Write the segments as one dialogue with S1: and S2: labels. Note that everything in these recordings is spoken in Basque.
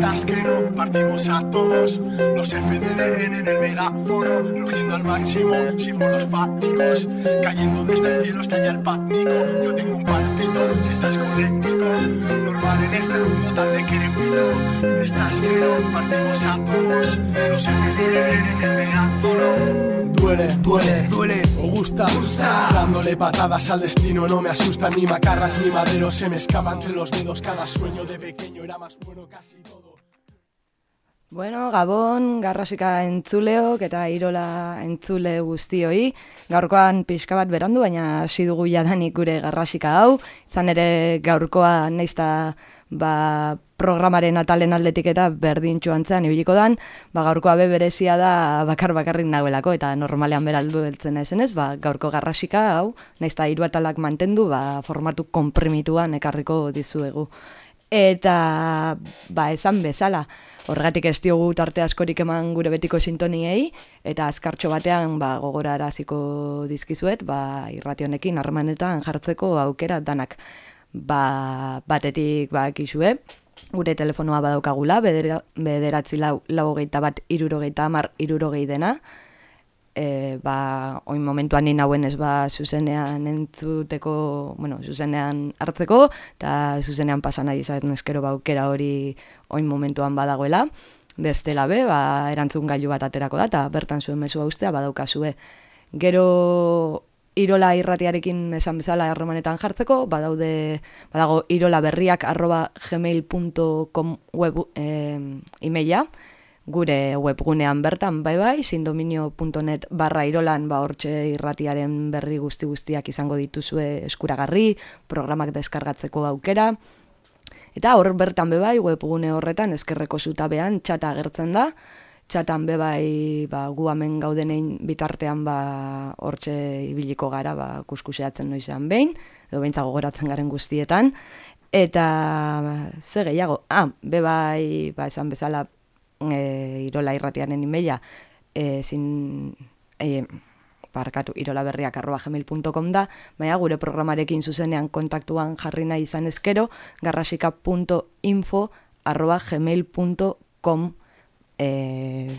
S1: estás que no partimos átomos. Los FDN en el megáfono, rugiendo al máximo, símbolos fálicos. Cayendo desde el cielo estalla el pánico. Yo tengo un palpito, si estás colérico. Normal en este mundo tan de querepito. Estás que no partimos átomos. Los FDN en el megáfono. Duele, duele, duele, o gusta, gusta. Dándole patadas al destino no me asustan ni macarras ni maderos Se me escapa entre los dedos cada sueño de Bueno,
S2: Gabon, garrasika entzuleok eta irola entzule guztioi. Gaurkoan pixka bat berandu, baina hasi dugu jadanik gure garrasika hau. Izan ere gaurkoa neizta ba, programaren atalen aldetik eta berdin txuantzean ibiliko dan, ba, gaurkoa be berezia da bakar bakarrik nagoelako eta normalean beraldu beltzen esenez, ba, gaurko garrasika hau, neizta hiru atalak mantendu, ba, formatu komprimituan ekarriko dizuegu. Eta, ba, esan bezala, horregatik ez diogu tarte askorik eman gure betiko sintoniei, eta azkartxo batean ba, gogora araziko dizkizuet, ba, irrationekin harremanetan jartzeko aukera danak. Ba, batetik ba, kisue, gure telefonoa badaukagula, bedera, bederatzi lau, lau hogeita bat irurogeita amar irurogei dena, e, ba, oin momentuan ni nauen ez ba, zuzenean entzuteko, bueno, zuzenean hartzeko, eta zuzenean pasan nahi izan eskero baukera hori oin momentuan badagoela, bestela be, ba, erantzun gailu bat aterako da, eta bertan zuen mesua ustea badaukazue. Gero irola irratiarekin esan bezala erromanetan jartzeko, badaude, badago irola arroba gmail.com web e, emaila, gure webgunean bertan, bai bai, sindominio.net barra irolan, ba hortxe irratiaren berri guzti guztiak izango dituzue eskuragarri, programak deskargatzeko aukera, eta hor bertan bebai, webgune horretan, eskerreko zutabean, txata agertzen da, txatan bebai, ba, gu hemen gaudenein bitartean, ba, hortxe ibiliko gara, ba, kuskuseatzen noizean behin, edo behintzago goratzen garen guztietan, eta ze gehiago, ah, bebai, ba, esan bezala, e, irola irratianen imeia e, zin, e, parkatu irola berriak arroba gmail.com da, baina gure programarekin zuzenean kontaktuan jarri nahi izan ezkero, garrasika.info arroba gmail.com e,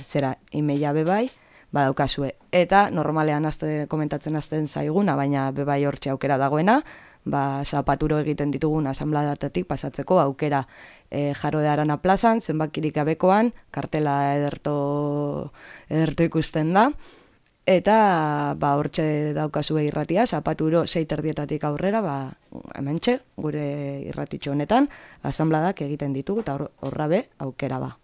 S2: zera imeia bebai, badaukazue. Eta normalean azte, komentatzen azten zaiguna, baina bebai hortxe aukera dagoena, ba, zapaturo egiten ditugun asambladatetik pasatzeko aukera e, jaro de arana plazan, zenbakirik gabekoan, kartela ederto, ederto ikusten da, eta ba, hortxe daukazu irratia, zapaturo seiterdietatik aurrera, ba, hemen gure irratitxo honetan, asambladak egiten ditugu, eta horra be, aukera ba.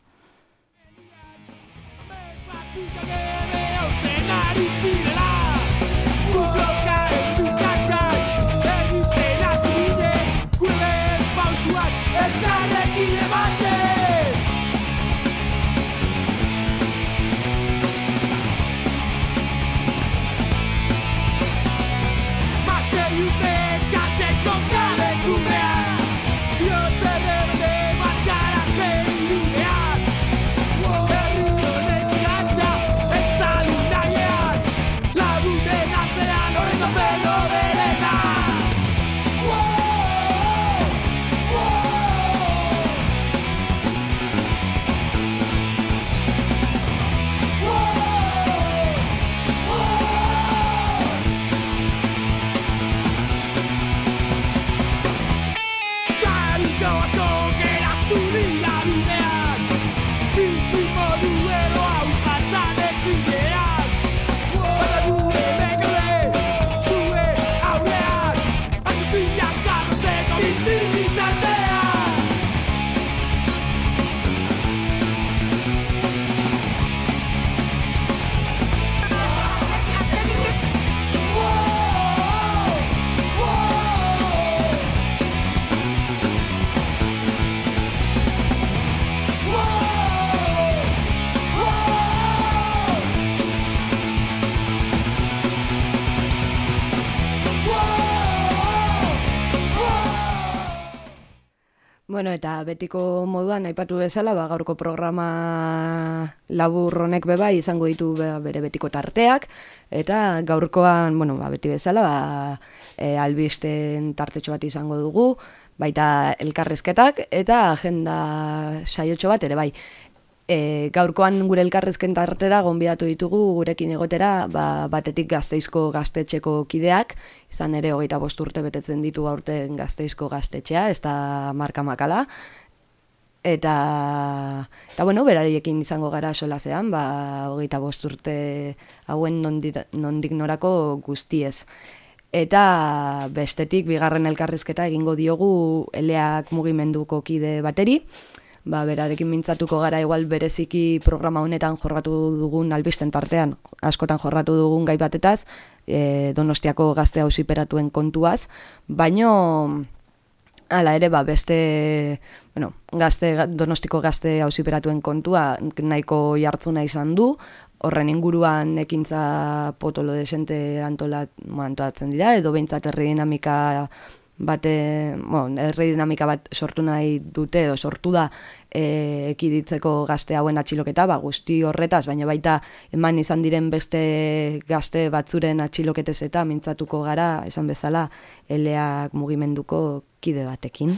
S2: Bueno, eta betiko moduan aipatu bezala, ba, gaurko programa labur honek beba izango ditu bere betiko tarteak, eta gaurkoan, bueno, ba, beti bezala, ba, e, albisten tartetxo bat izango dugu, baita elkarrezketak eta agenda saiotxo bat ere bai. E, gaurkoan gure elkarrezken tartera gonbidatu ditugu gurekin egotera ba, batetik gazteizko gaztetxeko kideak, izan ere hogeita urte betetzen ditu aurten gazteizko gaztetxea, ez da marka makala, eta, eta bueno, berariekin izango gara solazean, ba, hogeita urte hauen nondik, nondik norako guztiez. Eta bestetik, bigarren elkarrizketa egingo diogu eleak mugimenduko kide bateri, ba, berarekin mintzatuko gara igual bereziki programa honetan jorratu dugun albisten tartean, askotan jorratu dugun gai batetaz, e, donostiako gazte hausiperatuen kontuaz, baino ala ere ba, beste bueno, gazte, donostiko gazte hausiperatuen kontua nahiko jartzuna izan du, horren inguruan ekintza potolo desente antolat, antolatzen dira, edo behintzat herri dinamika bate, bueno, erre dinamika bat sortu nahi dute edo sortu da e, ekiditzeko gazte hauen atxiloketa, ba, guzti horretaz, baina baita eman izan diren beste gazte batzuren atxiloketez eta mintzatuko gara, esan bezala, eleak mugimenduko kide batekin.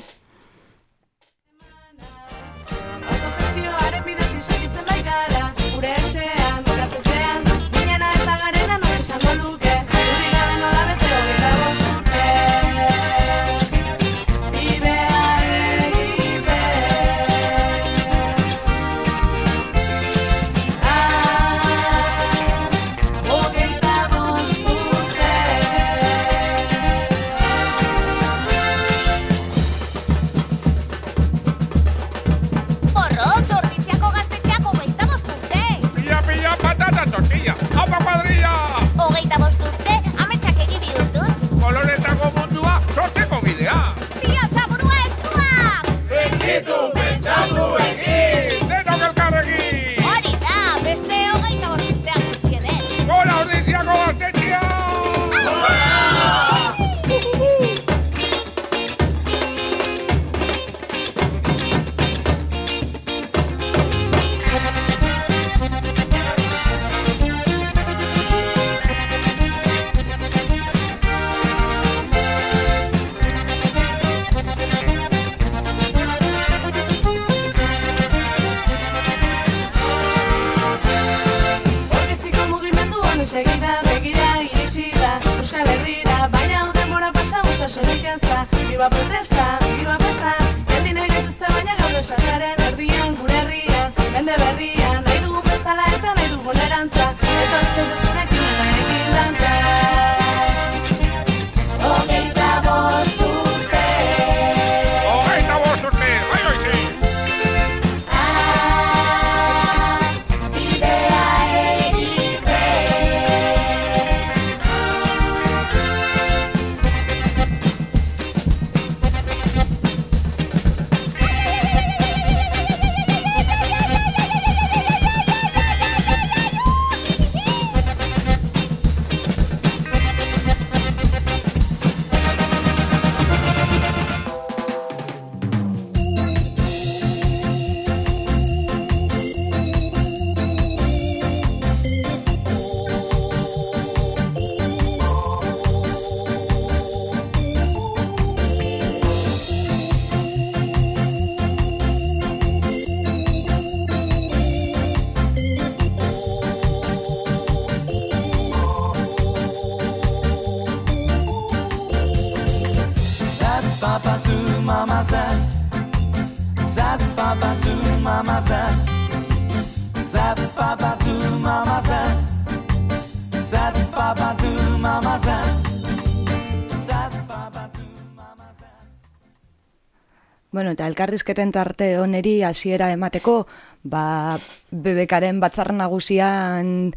S2: Bueno, eta elkarrizketen tarte oneri hasiera emateko, ba, bebekaren batzar nagusian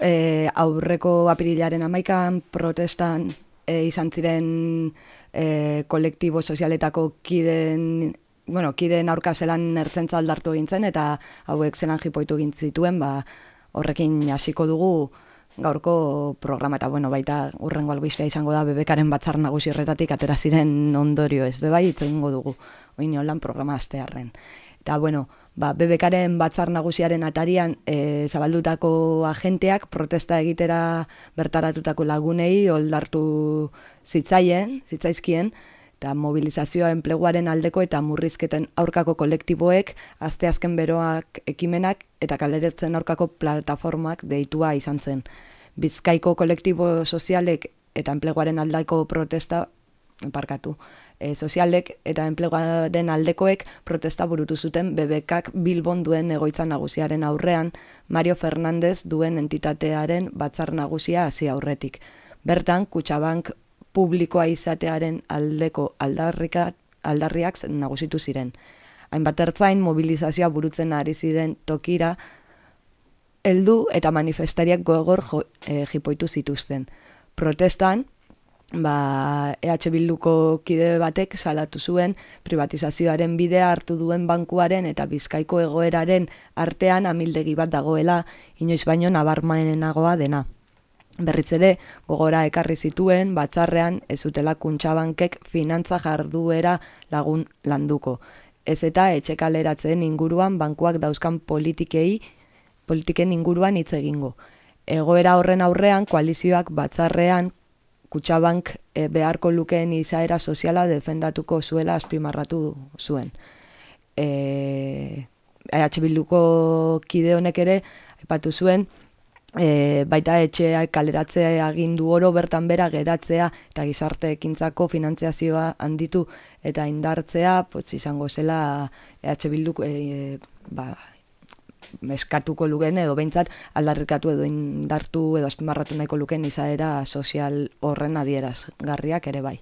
S2: e, aurreko apirilaren amaikan protestan e, izan ziren e, kolektibo sozialetako kiden, bueno, kiden aurka zelan ertzentza aldartu egintzen, eta hauek zelan jipoitu gintzituen, ba, horrekin hasiko dugu, gaurko programa eta bueno, baita urrengo albistea izango da bebekaren batzar nagusi erretatik atera ziren ondorio ez bebai itzengo dugu oin holan programa astearren. Eta bueno, ba, bebekaren batzar nagusiaren atarian e, zabaldutako agenteak protesta egitera bertaratutako lagunei oldartu zitzaien, zitzaizkien, eta mobilizazioa enpleguaren aldeko eta murrizketen aurkako kolektiboek, azteazken beroak ekimenak eta kaleretzen aurkako plataformak deitua izan zen. Bizkaiko kolektibo sozialek eta enpleguaren aldeko protesta parkatu. E, sozialek eta enpleguaren aldekoek protesta burutu zuten bebekak Bilbon duen egoitza nagusiaren aurrean Mario Fernandez duen entitatearen batzar nagusia hasi aurretik. Bertan, Kutsabank publikoa izatearen aldeko aldarrika, aldarriak nagusitu ziren. Hainbat ertzain mobilizazioa burutzen ari ziren tokira, heldu eta manifestariak gogor jo, e, jipoitu zituzten. Protestan, ba, EH Bilduko kide batek salatu zuen privatizazioaren bidea hartu duen bankuaren eta bizkaiko egoeraren artean amildegi bat dagoela inoiz baino nabarmaenenagoa dena. Berriz ere, gogora ekarri zituen, batzarrean ez zutela kuntxabankek finantza jarduera lagun landuko. Ez eta etxekaleratzen inguruan bankuak dauzkan politikei, politiken inguruan hitz egingo. Egoera horren aurrean, koalizioak batzarrean kutsabank e, beharko lukeen izaera soziala defendatuko zuela azpimarratu zuen. E, EH Bilduko kide honek ere, epatu zuen, e, baita etxea kaleratzea agindu oro bertan bera geratzea eta gizarte ekintzako finantziazioa handitu eta indartzea, pues, izango zela EH Bilduko e, ba, meskatuko luken edo behintzat aldarrikatu edo indartu edo azpimarratu nahiko luken izaera sozial horren adieraz garriak ere bai.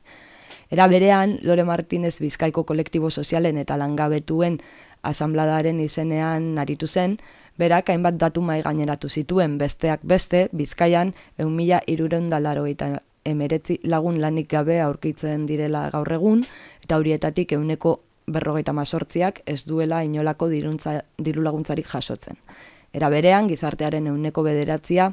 S2: Era berean, Lore Martínez Bizkaiko kolektibo sozialen eta langabetuen asambladaren izenean aritu zen, berak hainbat datu mai gaineratu zituen besteak beste, Bizkaian eun mila irurendalaro eta emeretzi lagun lanik gabe aurkitzen direla gaur egun, eta horietatik euneko berrogeita mazortziak ez duela inolako diruntza, diru laguntzarik jasotzen. Era berean, gizartearen euneko bederatzia,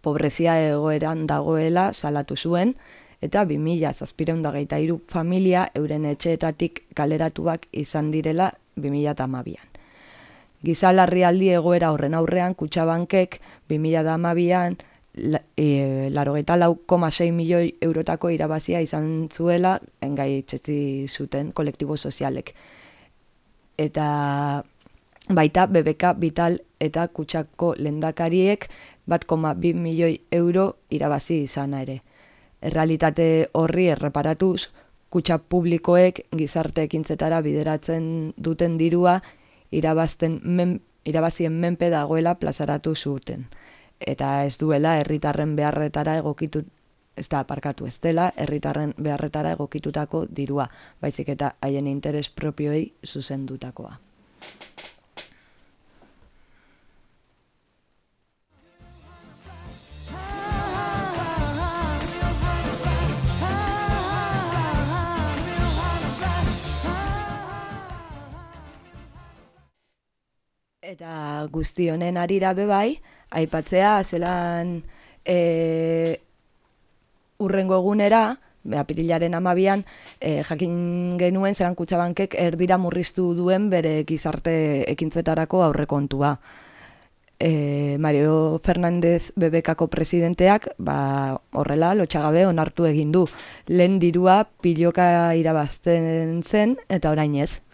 S2: pobrezia egoeran dagoela salatu zuen, eta 2000 zazpireun iru familia euren etxeetatik kaleratuak izan direla 2000 amabian. Gizalarri aldi egoera horren aurrean, kutsabankek 2000 amabian, e, laro eta lau koma milioi eurotako irabazia izan zuela engai txetzi zuten kolektibo sozialek. Eta baita BBK Vital eta Kutsako lendakariek bat koma milioi euro irabazi izana ere. Errealitate horri erreparatuz, kutsa publikoek gizarte ekintzetara bideratzen duten dirua irabazten men, irabazien menpe dagoela plazaratu zuten eta ez duela herritarren beharretara egokitu ez da aparkatu ez dela, herritarren beharretara egokitutako dirua, baizik eta haien interes propioei zuzendutakoa. Eta guzti honen arira bebai, aipatzea, zelan e, urrengo egunera, apirilaren amabian, e, jakin genuen zelan kutsabankek erdira murriztu duen bere gizarte ekintzetarako aurrekontua. E, Mario Fernandez bebekako presidenteak, ba, horrela, lotxagabe onartu egin du. Lehen dirua piloka irabazten zen, eta orain ez.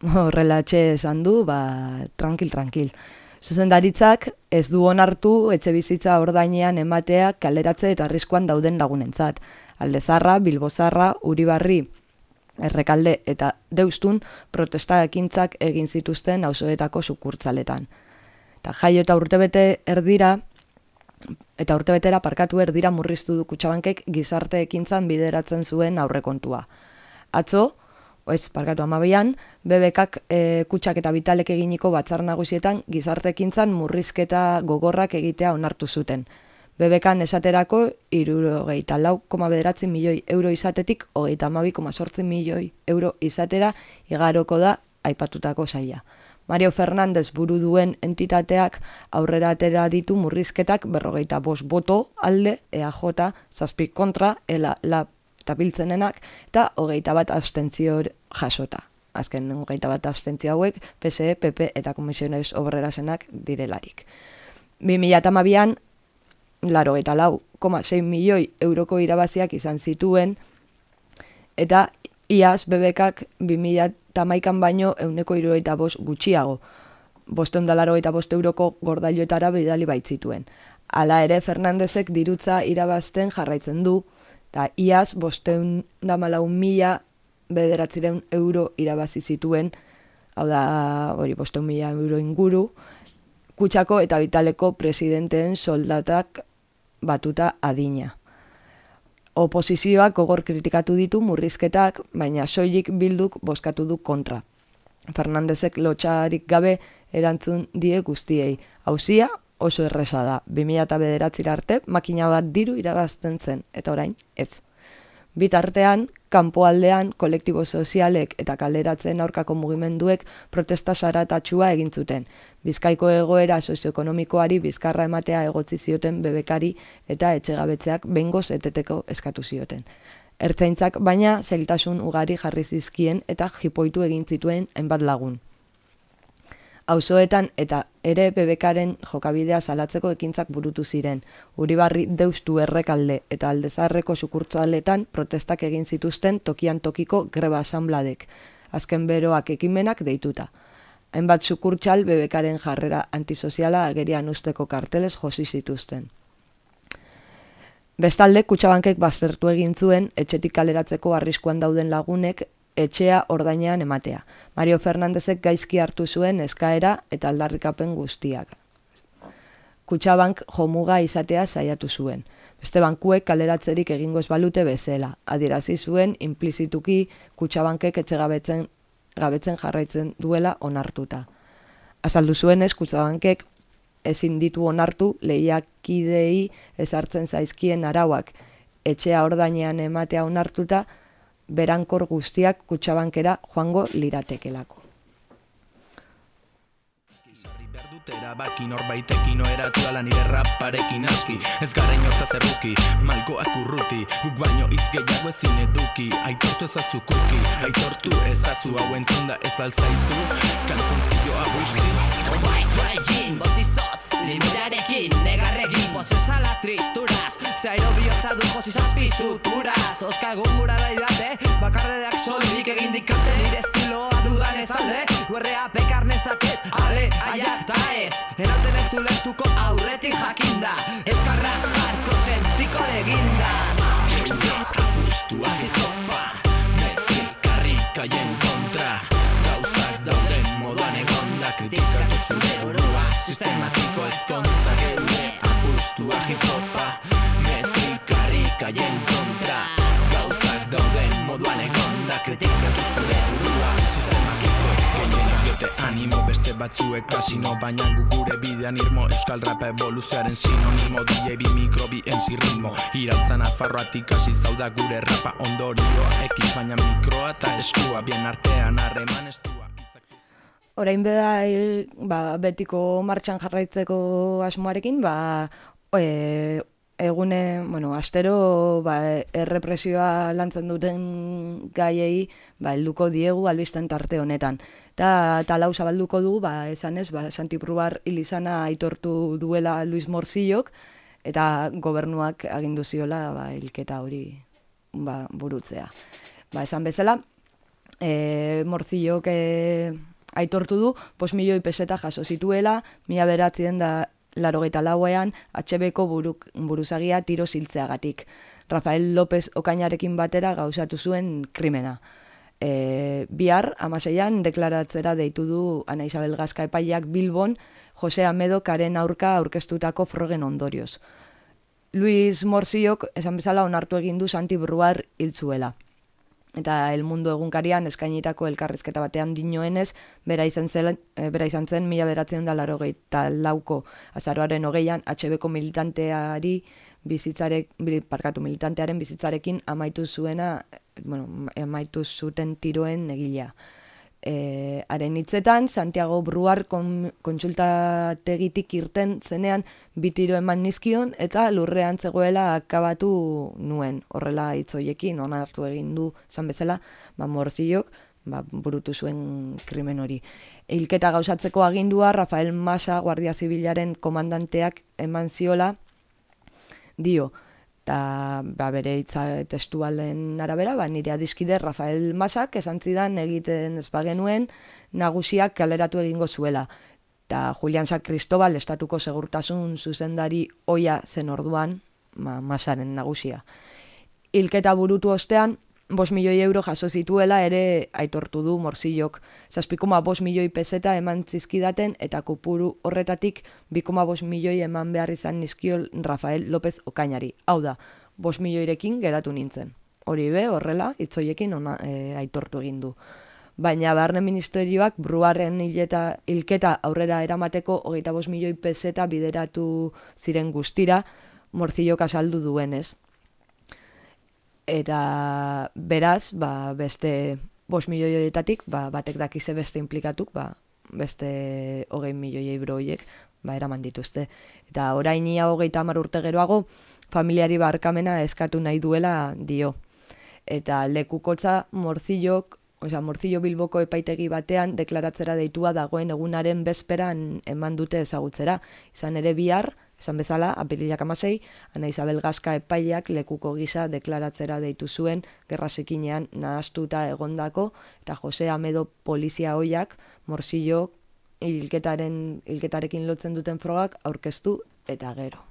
S2: Horrela txe esan du, ba, tranquil, tranquil. Zuzendaritzak ez du onartu etxe bizitza ordainean ematea kaleratze eta arriskuan dauden lagunentzat. Aldezarra, Bilbozarra, Uribarri, Errekalde eta Deustun protesta ekintzak egin zituzten auzoetako sukurtzaletan. Ta jaio eta urtebete erdira eta urtebetera parkatu erdira murriztu du kutsabankek gizarte ekintzan bideratzen zuen aurrekontua. Atzo, ez, parkatu amabian, bebekak e, kutsak eta bitalek eginiko batzar nagusietan gizartekintzan murrizketa gogorrak egitea onartu zuten. Bebekan esaterako, iruro gehieta lau koma bederatzi milioi euro izatetik, hogeita amabi koma sortzi milioi euro izatera, igaroko da aipatutako saia. Mario Fernandez buru duen entitateak aurrera atera ditu murrizketak berrogeita bos boto alde EAJ zazpik kontra ela la eta biltzenenak, eta hogeita bat abstentzio jasota. Azken hogeita bat abstentzio hauek, PSE, PP eta Komisiones Obrerasenak direlarik. 2008an, laro eta lau, koma milioi euroko irabaziak izan zituen eta iaz bebekak 2008an baino euneko iruroita bost gutxiago. Boston dalaro eta bost euroko gordailuetara bidali baitzituen. Hala ere Fernandezek dirutza irabazten jarraitzen du, eta iaz bosteun damalau mila bederatzireun euro irabazi zituen, hau da, hori bosteun mila euro inguru, kutsako eta bitaleko presidenteen soldatak batuta adina. Oposizioak gogor kritikatu ditu murrizketak, baina soilik bilduk boskatu du kontra. Fernandezek lotxarik gabe erantzun die guztiei. Hauzia oso erresa da. 2000 bederatzira arte makina bat diru irabazten zen, eta orain ez. Bitartean, kanpoaldean kolektibo sozialek eta kaleratzen aurkako mugimenduek protesta saratatxua egin zuten. Bizkaiko egoera sozioekonomikoari bizkarra ematea egotzi zioten bebekari eta etxegabetzeak bengoz eteteko eskatu zioten. Ertzaintzak baina zeltasun ugari jarri zizkien eta jipoitu egin zituen enbat lagun auzoetan eta ere bebekaren jokabidea salatzeko ekintzak burutu ziren. Uribarri deustu errekalde eta aldezarreko sukurtzaletan protestak egin zituzten tokian tokiko greba asanbladek, azken beroak ekimenak deituta. Hainbat sukurtzal bebekaren jarrera antisoziala agerian usteko karteles josi zituzten. Bestalde, kutsabankek baztertu egin zuen, etxetik kaleratzeko arriskuan dauden lagunek etxea ordainean ematea. Mario Fernandezek gaizki hartu zuen eskaera eta aldarrikapen guztiak. Kutsabank jomuga izatea saiatu zuen. Beste bankuek kaleratzerik egingo ez balute bezela. Adierazi zuen implizituki kutsabankek etxe gabetzen, gabetzen jarraitzen duela onartuta. Azaldu zuen ez kutsabankek ezin ditu onartu lehiakidei ezartzen zaizkien arauak etxea ordainean ematea onartuta berankor guztiak kutsabankera joango liratekelako.
S3: Erabaki norbaitekin oeratu ala nire raparekin aski. Ez gara inorta zerruki, malkoak urruti Guk baino izgeiago ezin eduki. Aitortu ezazu kuki, aitortu ezazu Hau entzunda ez alzaizu Kantzontzioa busti Oh my god, Limitarekin, negarrekin. Pozesala tristuraz Zairo bihotza du josi zazpi suturaz Oskagun gura da idate Bakarredeak solik egin dikate. Nire estiloa dudan ez alde Guerrea pekar nezaket Ale, aiak ta ez Eraten ez du lehtuko aurretik jakinda. Ezkarra jarko zentiko eginda Apustua hitopa Sistematiko ezkontza geure Apustua hip-hopa Metrikarri kaien kontra Gauzak dauden moduan egonda Kritikatu zure burua Sistematiko ezkontza diote animo beste batzuek kasino Baina gu gure bidean irmo Euskal rap evoluzioaren sinonimo DJ bi mikro bi MC ritmo Irautzan afarroatik hasi zauda gure rapa ondorioa Ekiz baina mikroa eta eskua Bien artean harreman estua
S2: Orain beda ba, betiko martxan jarraitzeko asmoarekin, ba, e, egune, bueno, astero ba, errepresioa lantzen duten gaiei ba, helduko diegu albisten tarte honetan. Eta talau zabalduko du, ba, esan ez, ba, Santi Prubar hilizana aitortu duela Luis Morzillok, eta gobernuak agindu ziola ba, hilketa hori ba, burutzea. Ba, esan bezala, e, Morzillok... E, aitortu du, pos milioi peseta jaso zituela, mila beratzen da larogeita lauean, HB-ko buruk, buruzagia tiro ziltzeagatik. Rafael López okainarekin batera gauzatu zuen krimena. E, bihar, amaseian, deklaratzera deitu du Ana Isabel Gazka epaiak Bilbon, Jose Amedo karen aurka aurkeztutako frogen ondorioz. Luis Morsiok, esan bezala, onartu egin du Santi Bruar hiltzuela eta el mundo egunkarian eskainitako elkarrizketa batean dinoenez, bera izan zen, e, bera izan zen mila beratzen da laro lauko azaroaren hogeian, HB-ko militanteari bizitzarek, parkatu militantearen bizitzarekin amaitu zuena, bueno, amaitu zuten tiroen egilea e, haren hitzetan, Santiago Bruar kon, kontsultategitik irten zenean bitiro eman nizkion eta lurrean zegoela akabatu nuen. Horrela hitzoiekin onartu egin du zan bezala, ba, morzilok, ba, burutu zuen krimen hori. Hilketa gauzatzeko agindua Rafael Masa Guardia Zibilaren komandanteak eman ziola dio, eta ba, bere hitza testualen arabera, ba, nire adiskide Rafael Masak esan zidan egiten ez bagenuen nagusiak kaleratu egingo zuela. Eta Julian Sa Cristobal estatuko segurtasun zuzendari oia zen orduan, ma, masaren nagusia. Ilketa burutu ostean, bos milioi euro jaso zituela ere aitortu du morzillok. Zazpikoma bos milioi peseta eman zizkidaten eta kupuru horretatik bikoma bos milioi eman behar izan nizkiol Rafael López Okainari. Hau da, bos milioirekin geratu nintzen. Hori be, horrela, itzoiekin ona, e, aitortu egin du. Baina barne ministerioak bruaren hileta, hilketa aurrera eramateko hogeita bos milioi peseta bideratu ziren guztira, morzillok azaldu duenez eta beraz, ba, beste bos milioietatik, ba, batek dakize beste implikatuk, ba, beste hogei milioi euro horiek, ba, eraman dituzte. Eta orain ia hogeita hamar urte geroago, familiari barkamena eskatu nahi duela dio. Eta lekukotza morzillok, osea, morzillo bilboko epaitegi batean deklaratzera deitua dagoen egunaren bezperan eman dute ezagutzera. Izan ere bihar, Esan bezala, apililak amasei, Ana Isabel Gaska epaileak lekuko gisa deklaratzera deitu zuen gerrasekinean nahastuta egondako eta Jose Amedo polizia hoiak morsillo hilketaren hilketarekin lotzen duten frogak aurkeztu eta gero.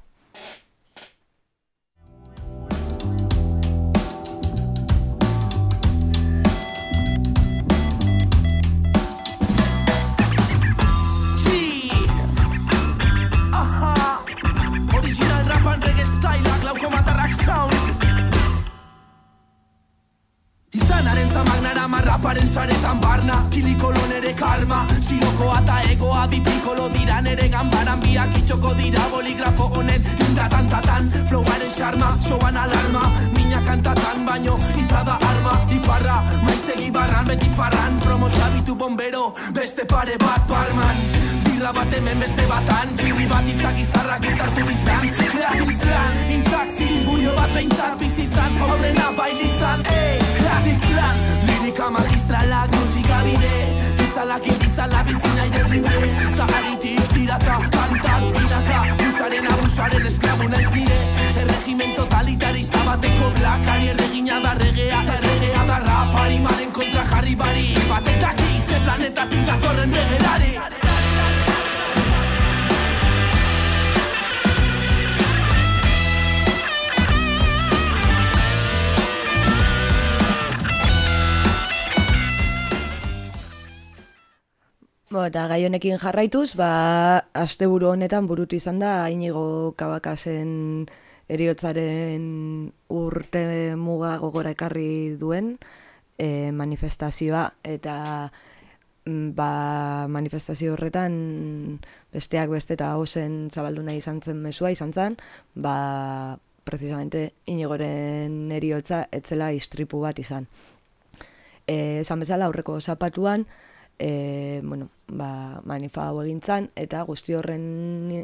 S4: Raparen saretan barna, kilikolo nere kalma Siloko eta egoa. Bipikolo dira nere gambaran Biak itxoko dira boligrafo honen. Tinta tantatan, flowaren xarma, soan alarma. Mina kantatan, baino izada arma Iparra, maizegi barran, beti farran. Promo txabitu bombero, beste pare bat barman Birra bat hemen beste batan Txirri bat izak izarrak izartu ditzan. Kreativ plan, intzak ziribuino bat behintzat bizitzan Horrena bailitzan, ey, kreativ plan. Lirika magistralak musika bide Itzalak itzala bizina iderribe Ta haritik tiraka, kantak binaka Busaren abusaren esklabu naiz nire. Erregimen totalitarista bateko blakari Erregina da regea, erregea da rapari Maren kontra jarri bari. Batetak ize planetatik datorren regelari
S2: Bo, eta gai honekin jarraituz, ba, asteburu honetan burutu izan da, inigo kabakasen eriotzaren urte muga gogora ekarri duen e, manifestazioa, eta mm, ba, manifestazio horretan besteak beste eta hausen zabaldu nahi izan zen mesua izan zen, ba, precisamente inigoren eriotza etzela istripu bat izan. E, esan bezala aurreko zapatuan, e, bueno, ba, manifa hau egintzan, eta guzti horren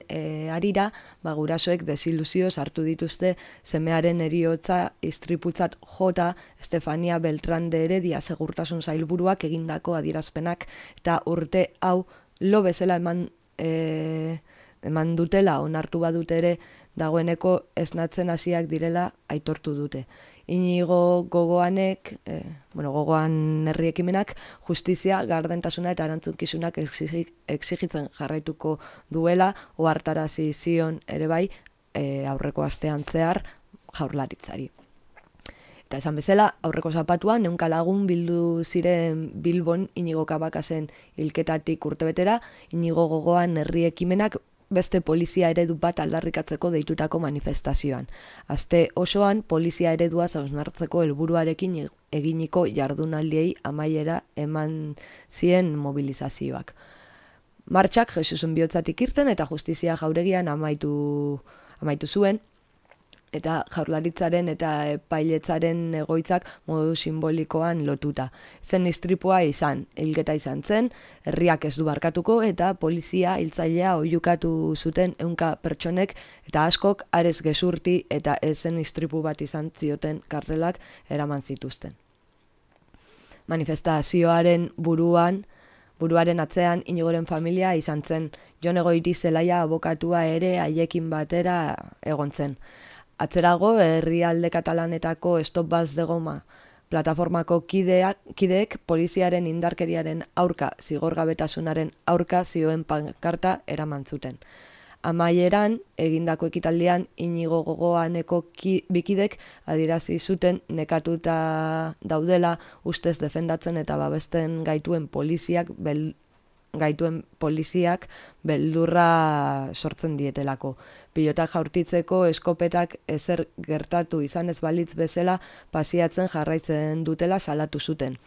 S2: e, arira, ba, gurasoek desiluzio sartu dituzte semearen eriotza istriputzat jota Estefania Beltran de Heredia segurtasun zailburuak egindako adierazpenak, eta urte hau lo bezala eman, e, eman dutela, onartu badut ere, dagoeneko esnatzen hasiak direla aitortu dute inigo gogoanek, e, bueno, gogoan herriekimenak, justizia, gardentasuna eta arantzunkizunak exigitzen jarraituko duela, oartarazi zion ere bai, e, aurreko astean zehar jaurlaritzari. Eta esan bezala, aurreko zapatuan, neunka lagun bildu ziren Bilbon inigo kabakasen hilketatik urtebetera, inigo gogoan herriekimenak beste polizia eredu bat aldarrikatzeko deitutako manifestazioan. Azte osoan, polizia eredua zausnartzeko helburuarekin e-, eginiko jardunaldiei amaiera eman zien mobilizazioak. Martxak Jesusun bihotzatik irten eta justizia jauregian amaitu, amaitu zuen, eta jaurlaritzaren eta epailetzaren egoitzak modu simbolikoan lotuta. Zen istripua izan, hilgeta izan zen, herriak ez du barkatuko eta polizia hiltzailea oiukatu zuten eunka pertsonek eta askok arez gezurti eta ezen istripu bat izan zioten kartelak eraman zituzten. Manifestazioaren buruan, buruaren atzean inigoren familia izan zen, Jon Egoiti zelaia abokatua ere haiekin batera egon zen Atzerago, herrialde katalanetako Stop Bus de Goma plataformako kideak, kideek poliziaren indarkeriaren aurka, zigorgabetasunaren aurka zioen pankarta eraman zuten. Amaieran, egindako ekitaldian, inigo gogoaneko ki, bikidek adirazi zuten nekatuta daudela ustez defendatzen eta babesten gaituen poliziak bel, gaituen poliziak beldurra sortzen dietelako. Pilotak jaurtitzeko eskopetak ezer gertatu izan ez balitz bezala pasiatzen jarraitzen dutela salatu zuten.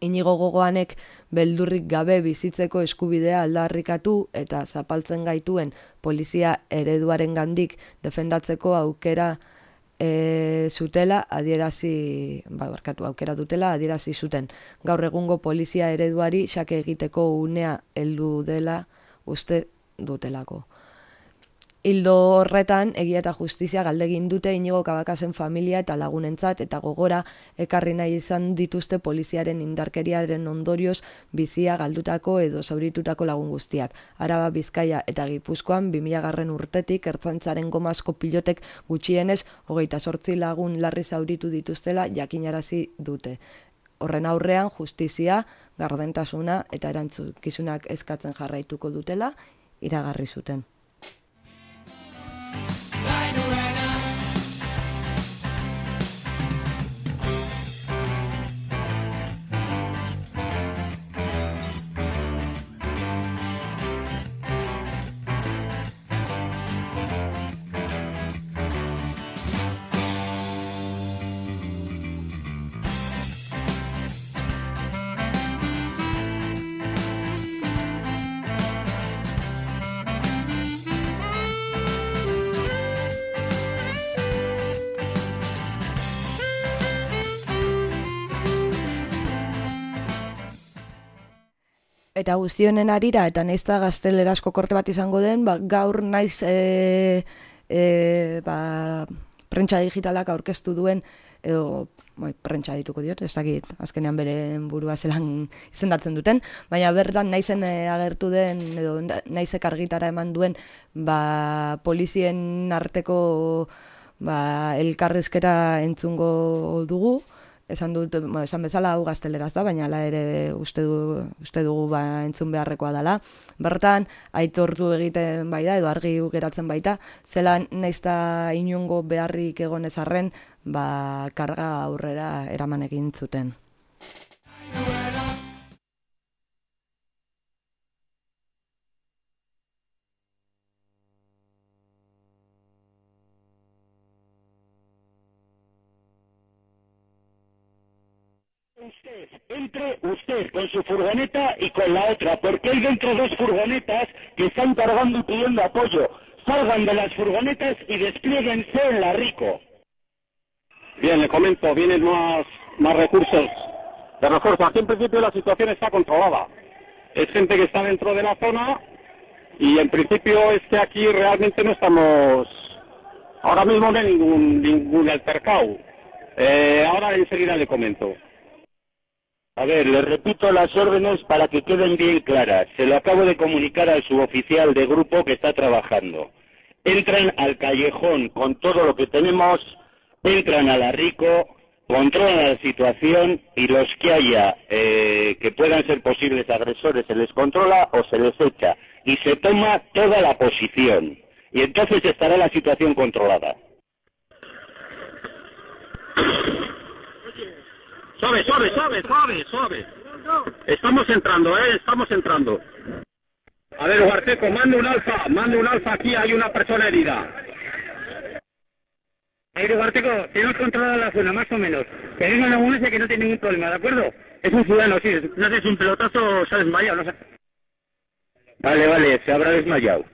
S2: Inigo gogoanek beldurrik gabe bizitzeko eskubidea aldarrikatu eta zapaltzen gaituen polizia ereduaren gandik defendatzeko aukera e, zutela adierazi, ba, barkatu aukera dutela adierazi zuten. Gaur egungo polizia ereduari xake egiteko unea heldu dela uste dutelako. Hildo horretan, egia eta justizia galdegin dute inigo kabakasen familia eta lagunentzat eta gogora ekarri nahi izan dituzte poliziaren indarkeriaren ondorioz bizia galdutako edo zauritutako lagun guztiak. Araba Bizkaia eta Gipuzkoan 2000 garren urtetik ertzantzaren gomazko pilotek gutxienez hogeita sortzi lagun larri zauritu dituztela jakinarazi dute. Horren aurrean justizia, gardentasuna eta erantzukizunak eskatzen jarraituko dutela iragarri zuten. Eta guztionen arira, eta naiz da gaztelerasko korte bat izango den, ba, gaur naiz e, e, ba, prentsa digitalak aurkeztu duen, edo bai, prentsa dituko diot, ez dakit, azkenean bere burua zelan izendatzen duten, baina bertan naizen e, agertu den, edo naizek argitara eman duen, ba, polizien arteko ba, elkarrezkera entzungo dugu, esan dut, bueno, esan bezala hau gazteleraz da, baina ala ere uste, du, uste dugu ba, entzun beharrekoa dela. Bertan, aitortu egiten bai da, edo argi geratzen baita, zela naizta inungo beharrik egonez arren, ba, karga aurrera eraman egin zuten.
S5: Con su furgoneta y con la otra, porque hay dentro dos furgonetas que están cargando y pidiendo apoyo. Salgan de las furgonetas y desplieguense en la Rico.
S6: Bien, le comento, vienen más, más recursos de refuerzo. Aquí en principio la situación está controlada. Es gente que está dentro de la zona y en principio es que aquí realmente no estamos, ahora mismo no hay ningún, ningún altercado. Eh, ahora enseguida le comento.
S5: A ver, le repito las órdenes para que queden bien claras. Se lo acabo de comunicar al suboficial de grupo que está trabajando. Entran al callejón con todo lo que tenemos, entran a la Rico, controlan la situación y los que haya eh, que puedan ser posibles agresores se les controla o se les echa y se toma toda la posición. Y entonces estará la situación controlada.
S6: Suave, suave, suave, suave, suave. Estamos entrando, eh, estamos entrando. A ver, Huarteco, mande un alfa, mande un alfa aquí, hay una persona herida.
S7: Aire Huarteco, tenemos controlada la zona, más o menos. Que venga una ambulancia que no tiene ningún problema, ¿de acuerdo? Es un ciudadano, sí. No sé si es un pelotazo o se ha desmayado, no sé.
S5: Vale, vale, se habrá desmayado.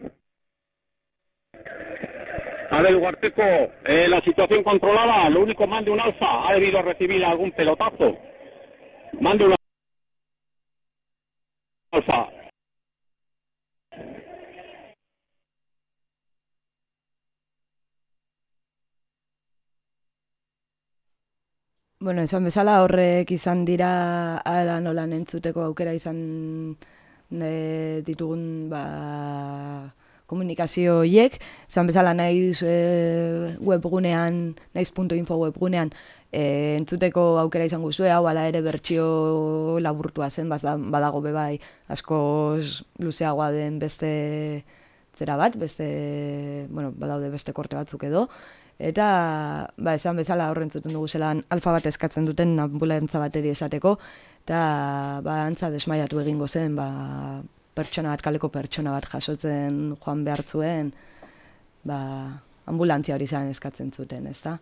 S6: Huarteco, eh, la situación controlada, lo único mande un alfa, ha debido recibir algún pelotazo. Mande un alfa.
S2: Bueno, esan bezala horrek izan dira ala nolan entzuteko aukera izan e, ditugun ba, komunikazio hiek, zan bezala naiz e, webgunean, naiz.info webgunean, e, entzuteko aukera izango zuen, hau ala ere bertsio laburtua zen, bada- badago bebai askoz luzeagoa den beste zera bat, beste, bueno, badaude beste korte batzuk edo, eta, ba, esan bezala horren zuten dugu zelan alfa bat eskatzen duten ambulantza bateri esateko, eta, ba, antza desmaiatu egingo zen, ba, pertsona bat, kaleko pertsona bat jasotzen joan behar zuen, ba, ambulantzia hori zan eskatzen zuten, ezta?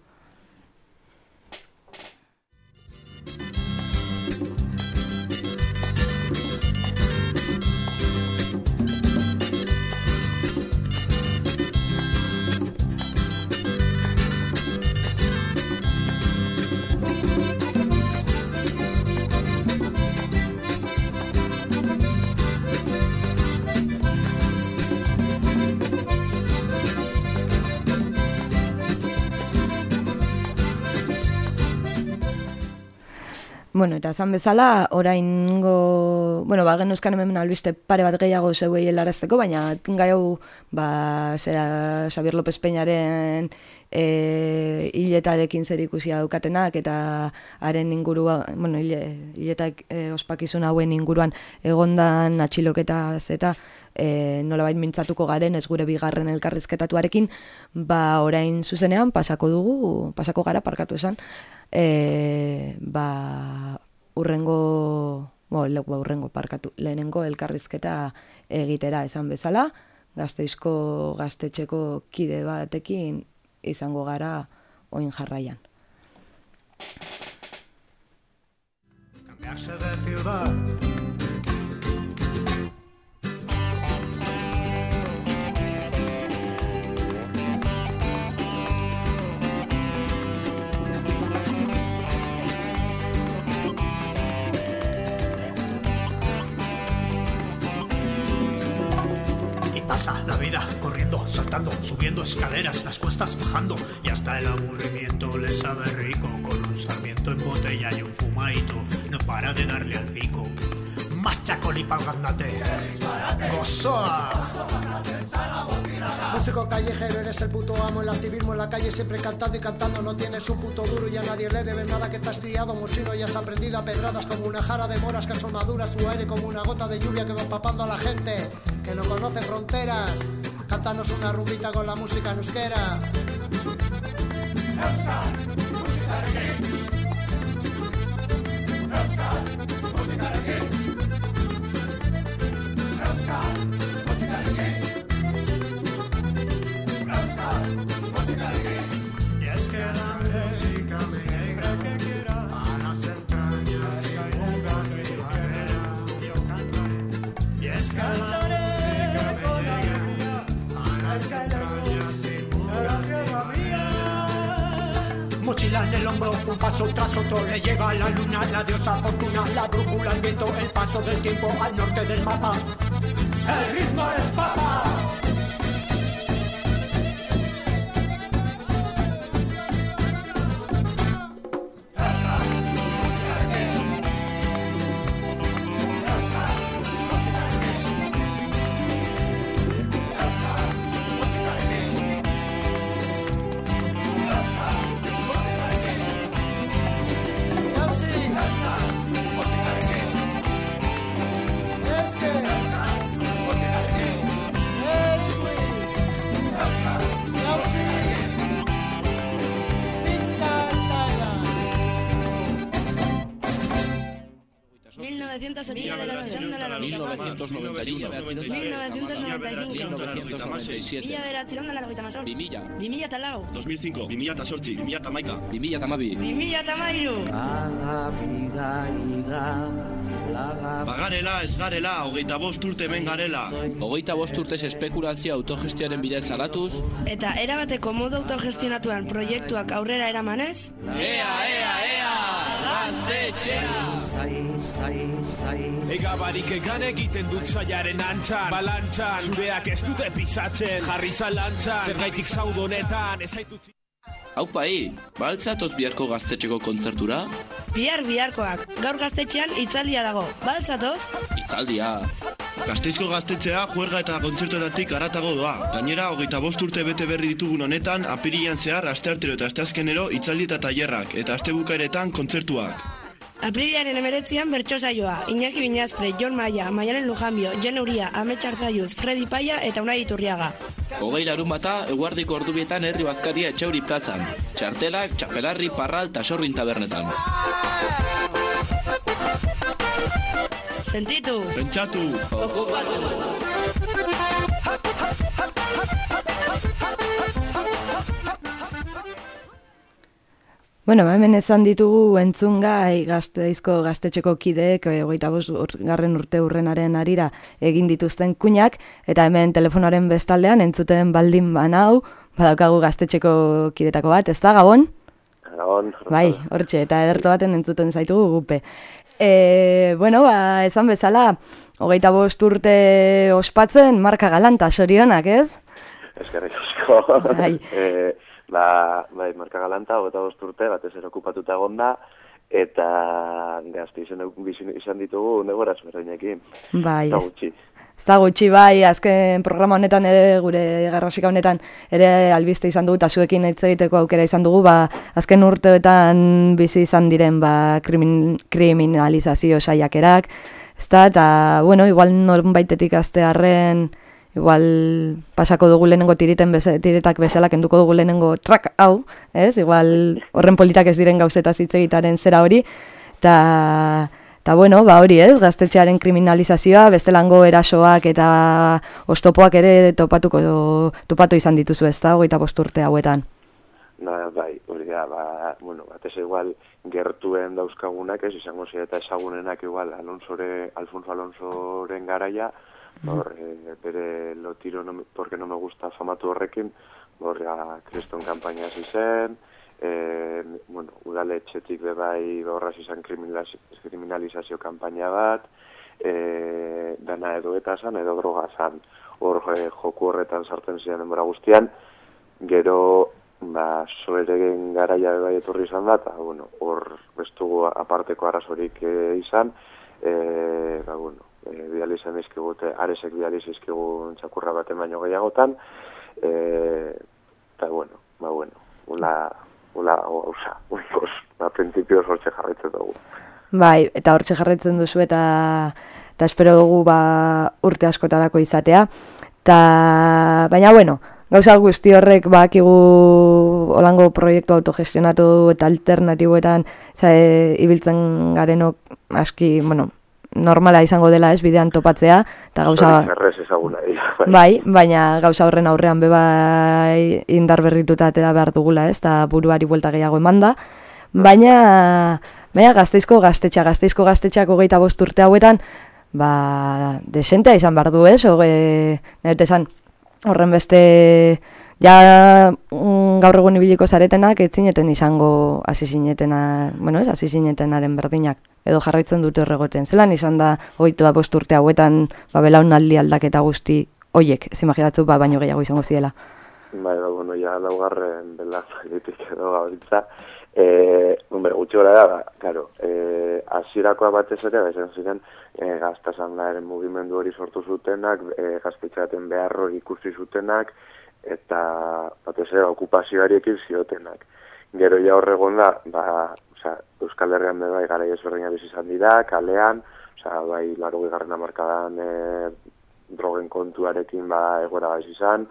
S2: Bueno, eta zan bezala, oraingo, bueno, ba, genuzkan hemen albiste pare bat gehiago zeuei helarazteko, baina gai hau, ba, zera, Xabier López Peñaren e, hiletarekin zer ikusia daukatenak, eta haren ingurua, bueno, hile, hiletak e, ospakizun hauen inguruan egondan atxiloketa zeta, e, nolabait mintzatuko garen ez gure bigarren elkarrizketatuarekin, ba, orain zuzenean pasako dugu, pasako gara parkatu esan, e, ba, urrengo, bo, le, ba, urrengo parkatu, lehenengo elkarrizketa egitera esan bezala, gazteizko gaztetxeko kide batekin izango gara oin jarraian.
S1: Cambiarse de ciudad. Subiendo escaleras, las cuestas bajando y hasta el aburrimiento le sabe rico con un sarmiento en botella y un fumadito. No para de darle al pico. Más chacoli pa'l gandate. Gozoa.
S8: Músico callejero, eres el puto amo, el activismo en la calle siempre cantando y cantando, no tienes un puto duro y a nadie le debes nada que estás criado, mochino y has aprendido a pedradas como una jara de moras que son maduras, su aire como una gota de lluvia que va empapando a la gente que no conoce fronteras. Cántanos una rumbita con la música en euskera.
S1: El hombro, un paso tras otro le lleva la luna, la diosa fortuna, la brújula, el viento, el paso del tiempo al norte del mapa. El ritmo del papa.
S9: 1997.
S10: Mila bederatziron dela lagoita mazort.
S9: 2000.
S10: Bi mila eta lau.
S11: 2005, 2000 eta sortzi, 2000 eta maika.
S9: 2000 eta mabi.
S10: Bi mila eta mairu.
S11: Bagarela, ez garela, hogeita bost urte hemen garela.
S9: Hogeita bost urtez espekulazio autogestioaren bidez zaratuz.
S10: Eta erabateko modu autogestionatuan proiektuak aurrera eramanez,
S9: Ea, ea, ea! Gaztetxea!
S12: Ega barik egan egiten dut zaiaren antxan Balantxan, zureak ez dute pisatzen Jarri zalantzan, zergaitik zaudonetan Ez zaitut
S9: Haupai, baltzatoz biharko gaztetxeko kontzertura?
S10: bihar biharkoak. Gaur gaztetxean itzaldia dago. Baltzatoz?
S9: Itzaldia.
S11: Gasteizko gaztetxea juerga eta kontzertuetatik aratago doa. Gainera, hogeita bost urte bete berri ditugun honetan, apirian zehar, asteartero eta asteazkenero itzaldi eta tailerrak, eta astebukaeretan kontzertuak.
S10: Aprilaren emeretzian bertso saioa, Iñaki Binazpre, Jon Maia, Maialen Lujambio, Jen Uria, Ame Txarzaiuz, Fredi Paia eta Unai Iturriaga.
S9: Hogei larun bata, eguardiko ordubietan herri bazkaria etxauri plazan. Txartelak, txapelarri, parral eta sorrin tabernetan.
S10: Sentitu!
S11: Pentsatu!
S2: Bueno, ba, hemen esan ditugu entzungai gazteizko gaztetxeko kideek eh, hogeita bost ur- garren urte urrenaren arira egin dituzten kuinak, eta hemen telefonoaren bestaldean entzuten baldin banau, badaukagu gaztetxeko kidetako bat, ez da, Gabon?
S13: Gabon.
S2: Bai, hortxe, eta ederto baten entzuten zaitugu gupe. E, bueno, ba, esan bezala, hogeita bost urte ospatzen, marka galanta, sorionak, ez?
S13: Eskerrik asko.
S2: Bai.
S13: eh, ba, bai, marka galanta, gota bost urte, batez ere okupatuta egon da, eta gazte izan, izan ditugu negoraz berdinekin.
S2: Bai, ez-. Ez da gutxi bai, azken programa honetan ere, gure garrasika honetan ere albiste izan dugu, eta zuekin hitz egiteko aukera izan dugu, ba, azken urteetan bizi izan diren ba, krimin, kriminalizazio saiakerak, ez da, eta, bueno, igual norbait astearren, igual pasako dugu lehenengo tiriten beze, tiretak bezala kenduko dugu lehenengo trak hau, ez? Igual horren politak ez diren gauzetaz hitz egitaren zera hori, eta... Eta bueno, ba hori ez, gaztetxearen kriminalizazioa, bestelango erasoak eta ostopoak ere topatuko topatu izan dituzu ez da, hogeita bost urte hauetan.
S13: Na, bai, hori da, ba, bueno, batez igual gertuen dauzkagunak, ez izango zira eta ezagunenak igual Alonsore, Alfonso Alonsoren garaia, hor, e, bere lo tiro no, porque no me gusta famatu horrekin, hor, ja, kriston kampaina hasi zen, e, bueno, udaletxetik be bai horraz izan kriminalizazio, kriminalizazio kampaina bat, e, dana edo eta zan, edo droga zan, hor e, joku horretan sartzen ziren denbora guztian, gero ba, soeregen garaia be bai etorri izan da, bueno, hor bestugu aparteko arazorik e, izan, e, ba, bueno, e, bidali izan dizkigute, aresek bidali zizkigun txakurra baten baino gehiagotan, e, eta, bueno, ba, bueno, ula, ula, gauza, unkos, ba, prinsipio sortxe jarraitzen dugu.
S2: Bai, eta hortxe jarraitzen duzu eta eta espero dugu ba, urte askotarako izatea. Ta, baina bueno, gauza guzti horrek bakigu olango proiektu autogestionatu eta alternatiboetan za, e, ibiltzen garenok aski, bueno, normala izango dela ez bidean topatzea, eta gauza...
S13: Errez ezaguna dira, bai.
S2: Bai, baina gauza horren aurrean bebai indar berrituta atera behar dugula, ez, eta buruari buelta gehiago emanda. Baina, baina gazteizko gaztetxa, gazteizko gaztetxak hogeita bost urte hauetan, ba, desentea izan behar du, ez, hoge, esan, horren beste, ja mm, gaur egun ibiliko zaretenak, ez zineten izango hasi zinetena, bueno, ez, hasi zinetenaren berdinak, edo jarraitzen dute horregoten. Zelan izan da, hogeita bost urte hauetan, ba, belaunaldi aldaketa guzti, hoiek, ez imaginatzu, ba, baino gehiago izango ziela.
S13: Bai, ba, bueno, ja laugarren bela zailetik edo gabiltza. E, hombre, gutxi gora da, ba, claro, e, azirakoa batez ere, ba, izan ziren, e, gaztasandaren mugimendu hori sortu zutenak, e, gaztetxaten behar hori ikusi zutenak, eta batez ere okupazioari ekin ziotenak. Gero ja horregon da, ba, oza, Euskal Herrian be bai gara ezberdina bizi izan dira, kalean, oza, bai, laro garren amarkadan e, drogen kontuarekin ba, egora baiz izan,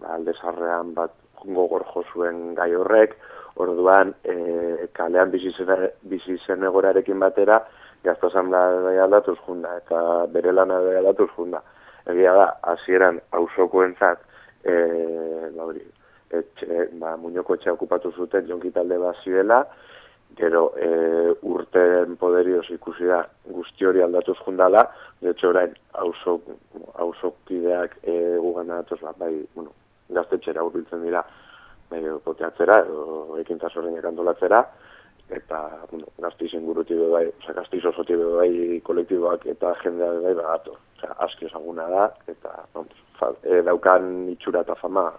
S13: ba, alde zarrean bat gogor zuen gai horrek, orduan e, kalean bizi zen, bizi zen egorarekin batera, gaztazan bai aldatuz junda, eta bere lana bai aldatuz junda. Egia da, hasieran auzokoentzat e, ba, hori, etxe, ba, muñoko etxea okupatu zuten jonki talde bat ziela, gero e, urteen poderioz ikusi da guzti hori aldatuz jundala, de hecho orain auzo auzokideak e, gugana datoz, ba, bai, bueno, gaztetxera hurbiltzen dira, bai, poteatzera, edo ekintas horreinak antolatzera, eta, bueno, gaztiz ingurutik bai, oza, gaztiz osotik bai kolektiboak eta jendea bai bagato. Oza, aski ezaguna da, eta, vamos, fa, e, daukan itxura eta fama,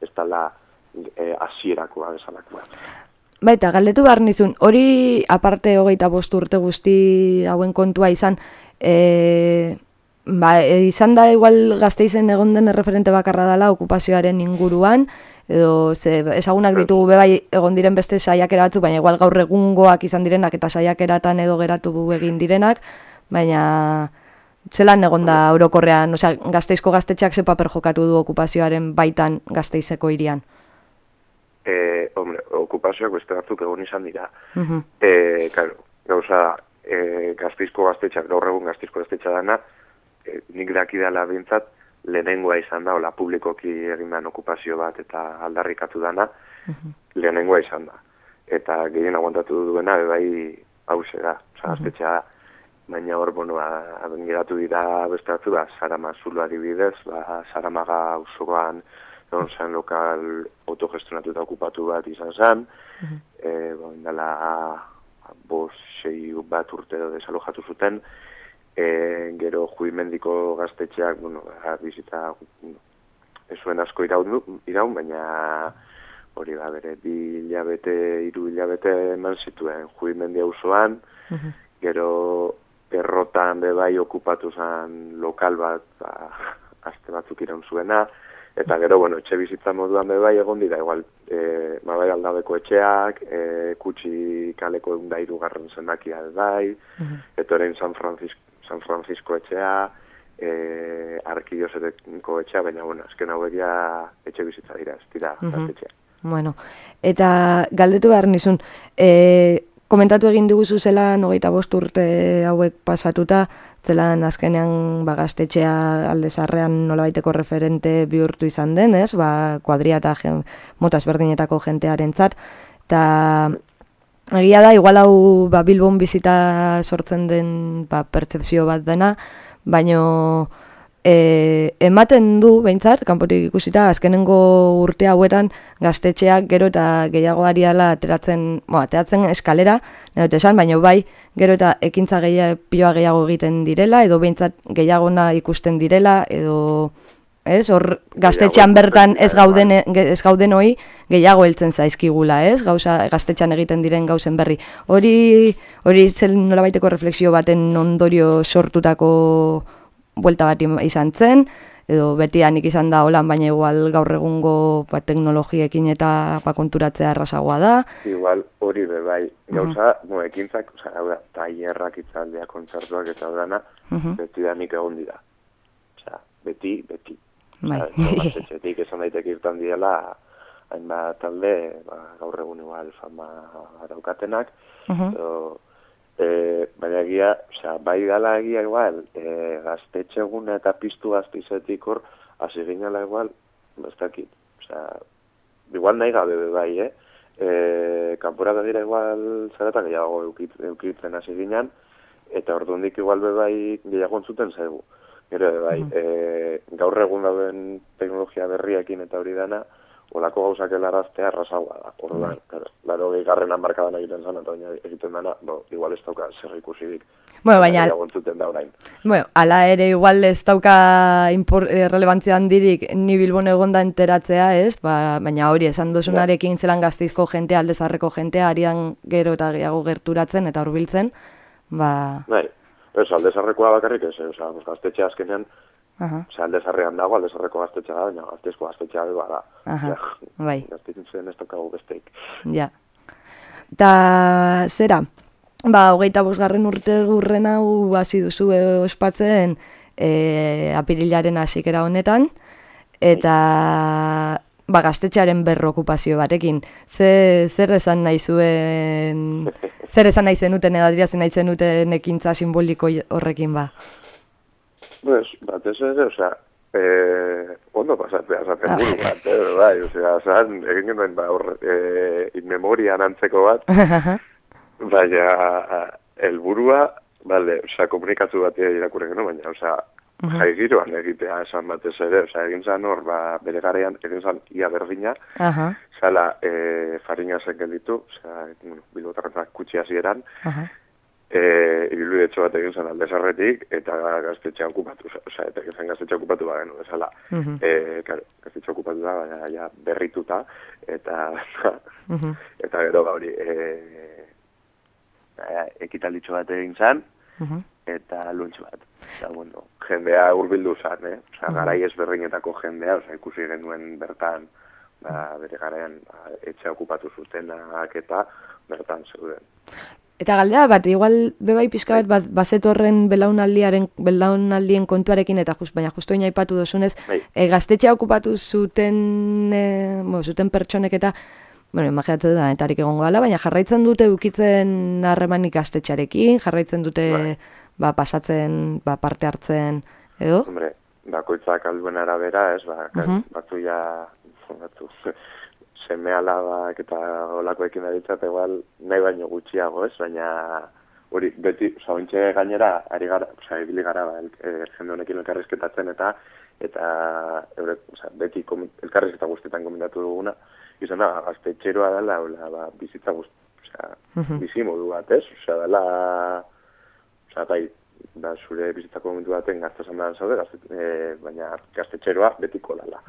S13: ez dala e, asierakoa bezalakoa.
S2: Baita, galdetu behar nizun, hori aparte hogeita bost urte guzti hauen kontua izan, e, ba, e, izan da igual gazteizen egon den referente bakarra dela okupazioaren inguruan, edo ze, ezagunak ditugu bebai egon diren beste saiakera batzuk, baina igual gaur egungoak izan direnak eta saiakeratan edo geratu egin direnak, baina zelan egon da orokorrean, osea, gazteizko gaztetxeak ze paper jokatu du okupazioaren baitan gazteizeko irian?
S13: E, hombre, okupazioak beste batzuk egon izan dira.
S2: Mhm.
S13: E, claro, gauza, e, gazteizko gaztetxeak, gaur egun gazteizko gaztetxa dana, e, nik daki dela bintzat, lehenengoa izan da, ola publikoki egin den okupazio bat eta aldarrikatu dana, lehenengoa izan da. Eta gehien aguantatu duena, bai, hau da, oza, gaztetxea da. Baina hor, bueno, ba, geratu dira beste batzu, ba, Sarama zulo adibidez, ba, Saramaga auzoan egon zen lokal autogestionatu eta okupatu bat izan zen, e, ba, indala bos, sei bat urte desalojatu zuten, e, gero juimendiko gaztetxeak, bueno, bizita, bueno, ez zuen asko iraun, iraun baina hori ba, bere, bi hilabete, hiru hilabete eman zituen juimendi auzoan, gero errotan be bai okupatu zen lokal bat, ba, aste batzuk iraun zuena, eta gero, bueno, etxe bizitza moduan be bai egon dira, igual, e, ma bai aldabeko etxeak, e, kutsi kaleko egun da irugarren zendakia bai, eta orain San Francisco, San Francisco etxea, e, arkidiozeteko etxea, baina, bueno, azken hauek ja etxe bizitza dira, ez dira,
S2: Mhm.
S13: etxea.
S2: Bueno, eta galdetu behar nizun, e, komentatu egin diguzu zelan, hogeita bost urte hauek pasatuta, zelan azkenean ba, gaztetxea aldezarrean nolabaiteko referente bihurtu izan den, ez? Ba, kuadria eta gen, mota ezberdinetako jentearen zat, eta egia da, igual hau ba, Bilbon bizita sortzen den ba, pertsepzio bat dena, baino e, ematen du, behintzat, kanpotik ikusita, azkenengo urte hauetan gaztetxeak gero eta gehiago ariala ateratzen, bo, ateratzen eskalera, nire esan, baina bai, gero eta ekintza gehiago, pioa gehiago egiten direla, edo behintzat gehiagona ikusten direla, edo ez, hor gaztetxean bertan ez gauden, ez gauden hoi gehiago heltzen zaizkigula, ez, gauza gaztetxean egiten diren gauzen berri. Hori, hori zen nolabaiteko refleksio baten ondorio sortutako buelta bat izan zen, edo betianik izan da holan, baina igual gaur egungo ba, teknologiekin eta ba, konturatzea errazagoa da.
S13: Igual hori be bai, gauza, no, ekintzak, oza, hau da, tailerrak itzaldea, kontzertuak eta dana,
S2: Mhm.
S13: beti danik egon dira. Osea, beti, beti.
S2: Bai.
S13: Gaztetxetik esan daiteke irtan diela, hainbat talde, ba, gaur egun igual fama araukatenak,
S2: Mhm.
S13: edo, e, baina egia, osea, bai dala egia igual, e, gaztetxe eguna eta piztu gaztizetik hor, hasi ginela igual, ez dakit, osea, igual nahi gabe be bai, eh? E, kanpora begira igual zarata gehiago eukit, eukitzen hasi ginen, eta ordundik igual be bai gehiago entzuten zaigu. Gero bai, e, gaur egun dauden teknologia berriekin eta hori dana, olako gauzak helaraztea errazagoa da. Orduan, claro, laro gehiagarren amarkadan egiten zan, eta baina egiten dana, no, igual ez dauka zer ikusirik.
S2: Bueno, baina-
S13: Gehiago entzuten da orain.
S2: Bueno, ala ere igual ez dauka impor, eh, relevantzia handirik ni Bilbon egonda enteratzea, ez? Ba, baina hori esan duzunarekin zelan gazteizko jentea, aldezarreko jentea, arian gero eta gehiago gerturatzen eta hurbiltzen, ba...
S13: Bai, ez, aldezarrekoa bakarrik ez, eh, pues, gaztetxe azkenean,
S2: Aha,
S13: osea, aldezarrean dago, aldezarreko gaztetxea da, baina gazteizko gaztetxea da, bada.
S2: aha, bai.
S13: Gazteizen ez daukagu besteik.
S2: Ja. Ta zera, ba, hogeita bosgarren urte gurren hau hasi duzu e, ospatzen e, apirilaren hasikera honetan, eta ba, gaztetxearen berrokupazio batekin. Ze, zer esan nahi zuen, zer esan nahi zenuten, edo adirazen nahi zenuten ekintza simboliko horrekin ba?
S13: Pues, batez ere, osea, eh, ondo pasatzea zaten buru bat, eh, bai, osea, zan, egin genuen, ba, hor, eh, inmemorian antzeko bat, baina, helburua, bale, osea, komunikatu bat irakurren genuen, baina, osea,
S2: Mhm.
S13: jai giroan egitea esan batez ere, osea, egin zan hor, ba, bere garaian, egin zan ia berdina,
S2: Aha,
S13: zala, eh, farina zen gelditu, osea, bueno, bilbotarrentzak kutsi hasieran,
S2: aha,
S13: e, ibilbidetxo bat egin zen aldezarretik, eta gaztetxea okupatu, osea, eta egin zen gaztetxea okupatu bagenu, bezala.
S2: Mhm.
S13: E, claro, gaztetxea okupatu da, baina ja berrituta, eta,
S2: Mhm.
S13: eta gero gauri, e, e, ekitalitxo bat egin zen,
S2: Mhm.
S13: eta luntxo bat. Eta, bueno, jendea urbildu zan, eh? Osa,
S2: Mhm.
S13: garai ezberdinetako jendea, osa, ikusi genuen bertan, ba, bere garaian ba, etxe okupatu zutenak eta bertan zeuden.
S2: Eta galdea bat, igual bebai pixka bat, bat bazetorren belaunaldiaren belaunaldien kontuarekin eta just, baina justu aipatu dozunez,
S13: Bai.
S2: e, gaztetxea okupatu zuten e, bueno, zuten pertsonek eta bueno, imaginatzen da, etarik egongo gala, baina jarraitzen dute ukitzen harremanik gaztetxearekin, jarraitzen dute ba, pasatzen, ba, parte hartzen, edo?
S13: Hombre, bakoitzak alduen arabera, ez, ba,
S2: Mhm.
S13: batzu ja, batzu, seme alabak eta olakoekin daritza, igual nahi baino gutxiago, ez, baina hori, beti, oza, gainera, ari gara, oza, ibili gara, ba, el, e, jende honekin elkarrizketatzen eta eta eure, oza, beti komi- elkarrizketa guztietan komentatu duguna, izan da, gaztetxeroa dela, hola, ba, bizitza guzti, oza,
S2: Mhm.
S13: bizi modu bat, ez? Oza, dela, oza, bai, da, zure bizitzako momentu baten gaztasan behar zaude, gazte, e, baina gaztetxeroa betiko dela.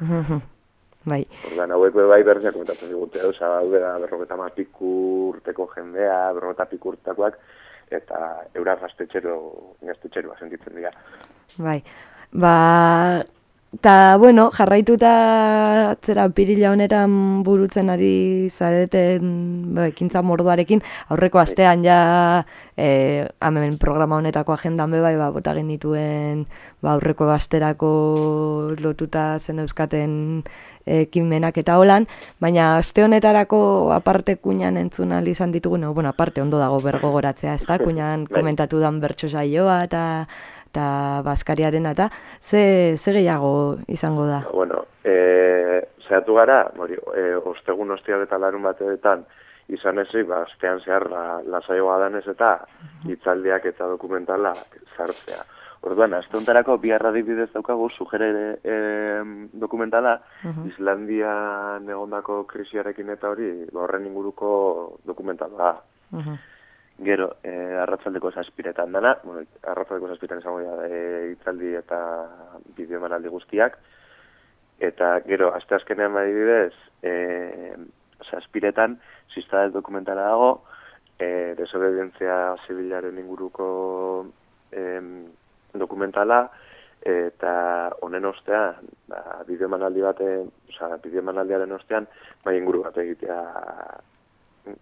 S2: Bai.
S13: Ordan hauek bai berdinak komentatzen digute, oza, daude da berrogeta ma pikurteko jendea, berrogeta pikurtakoak, eta eura gaztetxero, gaztetxeroa sentitzen dira.
S2: Bai, ba, eta, bueno, jarraituta zera pirila honetan burutzen ari zareten ba, ekintza morduarekin, aurreko astean ja e, hemen programa honetako agendan bebai, ba, bota genituen ba, aurreko asterako lotuta zen euskaten ekimenak eta holan, baina aste honetarako aparte kuñan entzun ahal izan ditugu, no, bueno, aparte ondo dago bergogoratzea, ez da, kuñan
S13: Bai.
S2: komentatu dan bertso saioa eta eta baskariarena eta ze, ze gehiago izango da.
S13: Bueno, e, zehatu gara, hori, e, ostegun ostial eta larun bateetan, izan ezik, ba, astean zehar la, lasaioa danez eta hitzaldiak eta dokumentala sartzea. Orduan, aste hontarako bi adibidez daukagu sugere e, dokumentala, Islandian egondako krisiarekin eta hori, ba, horren inguruko dokumentala. Gero, eh, arratzaldeko zazpiretan dana, bueno, arratzaldeko zazpiretan izango dira e, hitzaldi eta bideo emanaldi guztiak, eta gero, aste azkenean adibidez, e, zazpiretan, zizta del dokumentala dago, e, desobedientzia zibilaren inguruko em, dokumentala, eta honen ostean, ba, bideo emanaldi bate, oza, bideo emanaldiaren ostean, bai inguru bat egitea,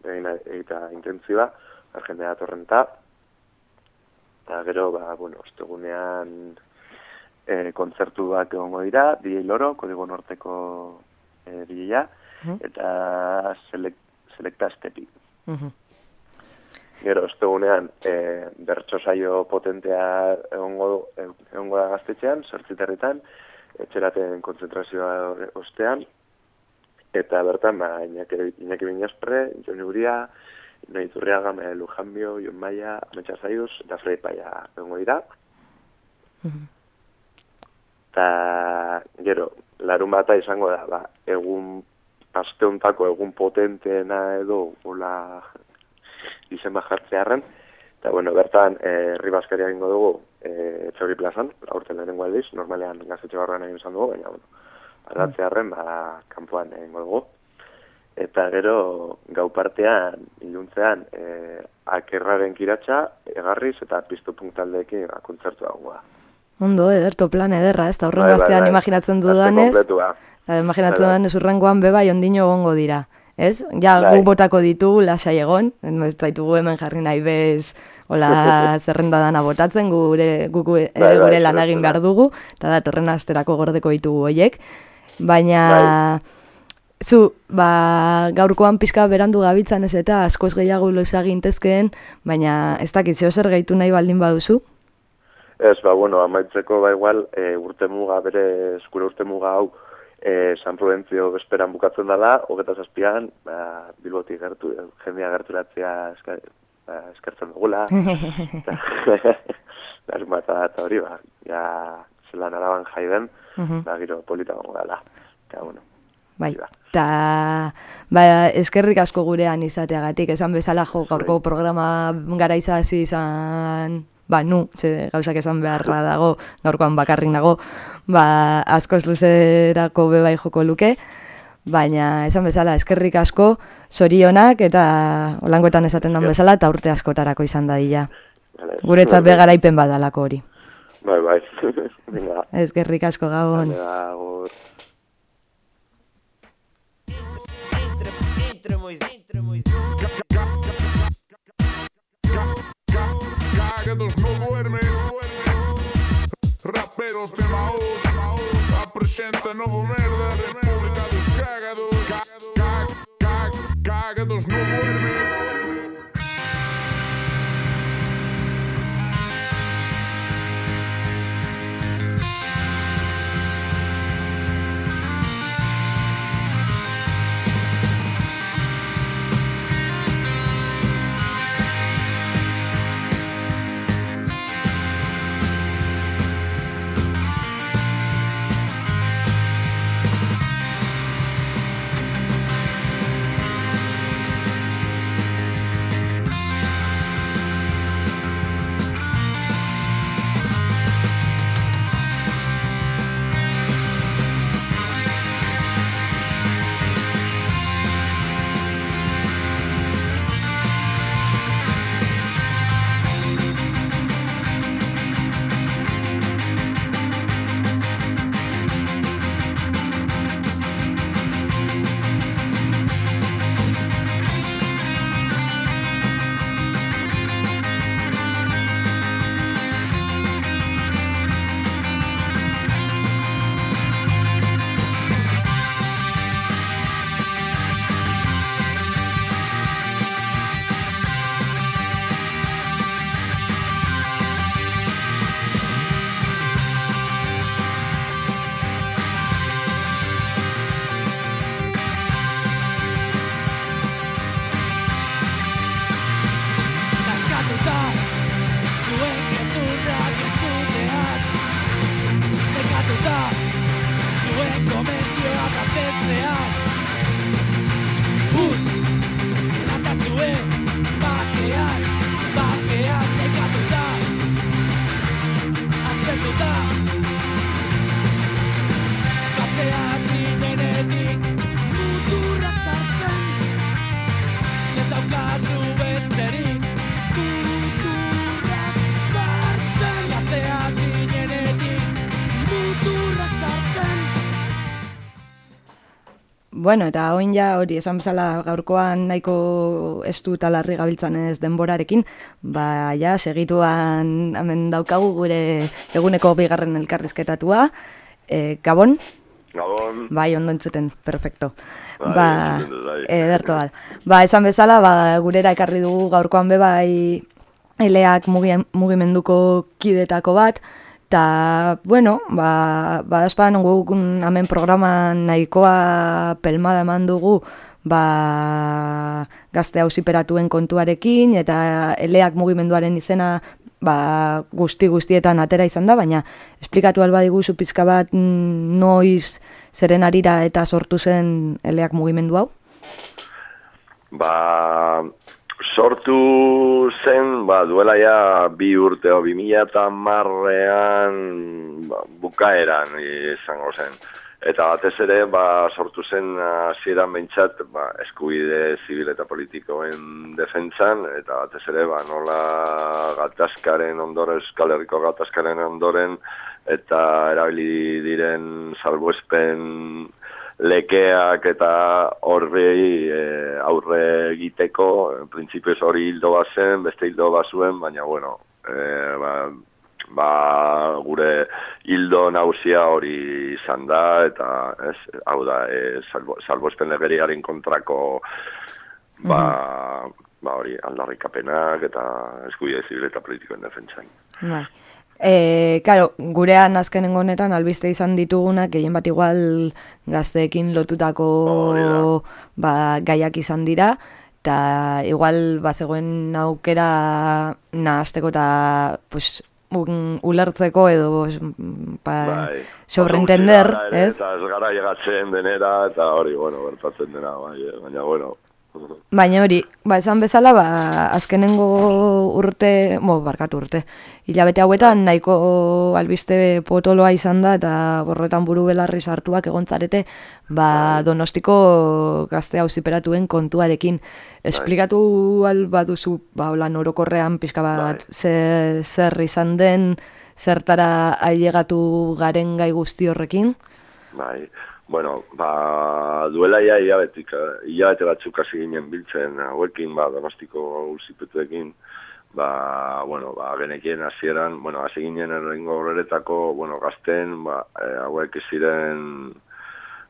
S13: egitea intentzioa, jendea torrenta, eta gero, ba, bueno, ostegunean e, kontzertuak egongo dira, DJ Loro, Kodigo Norteko e, DJ-a, eta selek, Selecta Estepi. Gero, ostegunean, e, bertso saio potentea egongo, egongo da gaztetxean, sortziterritan, etxeraten kontzentrazioa ostean, eta bertan, ba, Iñaki, Iñaki Binaspre, Joni Uria, Ino Iturriaga, Maia Lujanbio, Jon Maia, Ametsa Zaiuz, eta Frei Paia egongo dira. Eta, gero, larun bata izango da, ba, egun, aste hontako egun potenteena edo, hola, izen bat jartzearen, eta, bueno, bertan, eh, herri baskaria egingo dugu, eh, Etxauri plazan, aurten lehenengo aldiz, normalean gaztetxe barruan egin izan dugu, baina, bueno, aldatzearen, ba, kanpoan egingo dugu. Eta gero, gau partean, iluntzean, eh, akerraren kiratxa, egarriz eta piztu punktaldeekin ba, kontzertu dagoa.
S2: Ondo, ederto plan ederra, ez da
S13: Bai,
S2: horrengo
S13: bai,
S2: astean
S13: bai.
S2: imaginatzen dudanez,
S13: kompletua.
S2: eta imaginatzen
S13: Bai, bai.
S2: dudanez urrengoan bebai ondino egongo dira. Ez? Ja,
S13: Bai.
S2: botako ditugu lasai egon, ez baitugu hemen jarri nahi bez, hola zerrenda dana botatzen, gure, guk ere
S13: Bai, bai,
S2: gure lan egin behar dugu, eta datorren asterako gordeko ditugu hoiek. Baina, zu, ba, gaurkoan pixka berandu gabitzan ez eta askoz gehiago loza gintezkeen, baina ez dakit zeo zer gehitu nahi baldin baduzu?
S13: Ez, ba, bueno, amaitzeko, ba, igual, e, urte muga, bere, eskure urte muga hau, e, San Prudentzio besperan bukatzen dela, hogeta zazpian, ba, bilboti gertu, jendea gerturatzea eska, ba, eskertzen dugula. Bat eta hori, ba, ja, zelan araban jaiden,
S2: Mhm.
S13: ba, giro polita gongo dela. Eta, bueno,
S2: Bai, eta ba, eskerrik asko gurean izateagatik, esan bezala jo gaurko programa gara izazi izan, ba, nu, ze gauzak esan beharra dago, gaurkoan bakarrik nago, ba, askoz luzerako bebai joko luke, baina esan bezala eskerrik asko, zorionak eta olangoetan esaten den bezala, eta urte askotarako izan dadila. Guretzat begaraipen badalako hori.
S13: Bai, bai.
S2: Gerrik asko gabon.
S13: Venga, agur.
S14: tejados no duermen. Raperos de Maús, apresenta novo merda. República dos cagados, cag, cag, cag, cagados no duermen.
S2: Bueno, eta oin ja hori esan bezala gaurkoan nahiko estu eta larri gabiltzan ez denborarekin, ba ja segituan hemen daukagu gure eguneko bigarren elkarrizketatua. E, Gabon?
S15: Gabon.
S2: Bai, ondo entzuten, perfecto.
S15: Bai,
S2: ba,
S15: bai.
S2: ederto bat. Ba, esan bezala, ba, gurera ekarri dugu gaurkoan be bai eleak mugi- mugimenduko kidetako bat, eta, bueno, ba, ba espan guk hemen programan nahikoa pelmada eman dugu, ba, gazte hausiperatuen kontuarekin, eta eleak mugimenduaren izena ba, guzti guztietan atera izan da, baina esplikatu alba diguzu pizka bat noiz zeren arira eta sortu zen eleak mugimendu hau?
S15: Ba, sortu zen, ba, duela ja bi urte, o, bi mila eta marrean ba, bukaeran izango zen. Eta batez ere, ba, sortu zen hasieran behintzat, ba, eskubide zibil eta politikoen defentzan, eta batez ere, ba, nola gatazkaren ondoren, Euskal Herriko gatazkaren ondoren, eta erabili diren salbuespen lekeak eta horrei e, aurre egiteko, en printzipioz hori hildo bat beste hildo bat zuen, baina bueno, e, ba, ba, gure hildo nagusia hori izan da, eta ez, hau da, e, salbo, legeriaren kontrako ba, ba hori aldarrikapenak eta eskubide zibil eta politikoen defentsan.
S2: Bai. E, karo, gurean azkenengo honetan albiste izan ditugunak gehien bat igual gazteekin lotutako ba, gaiak izan dira, eta igual bazegoen aukera nahasteko eta pues, un, ulertzeko edo pa,
S15: Bai.
S2: sobreentender, ez?
S15: Eta ez gara llegatzen denera, eta hori, bueno, bertatzen dena, bai, eh, baina, bueno.
S2: Baina hori, ba, esan bezala, ba, azkenengo urte, mo, barkatu urte, hilabete hauetan nahiko albiste potoloa izan da, eta borretan buru belarri sartuak egontzarete, ba, donostiko gazte auziperatuen kontuarekin. Esplikatu al baduzu, ba, holan orokorrean pixka bat, ze, zer izan den, zertara ailegatu garen gai guzti horrekin?
S15: Bai, bueno, ba, duela ia hilabetik, hilabete batzuk hasi ginen biltzen hauekin, ba, donostiko uzipetuekin, ba, bueno, ba, genekien hasieran, bueno, hasi ginen errengo horretako, bueno, gazten, ba, e, hauek ziren,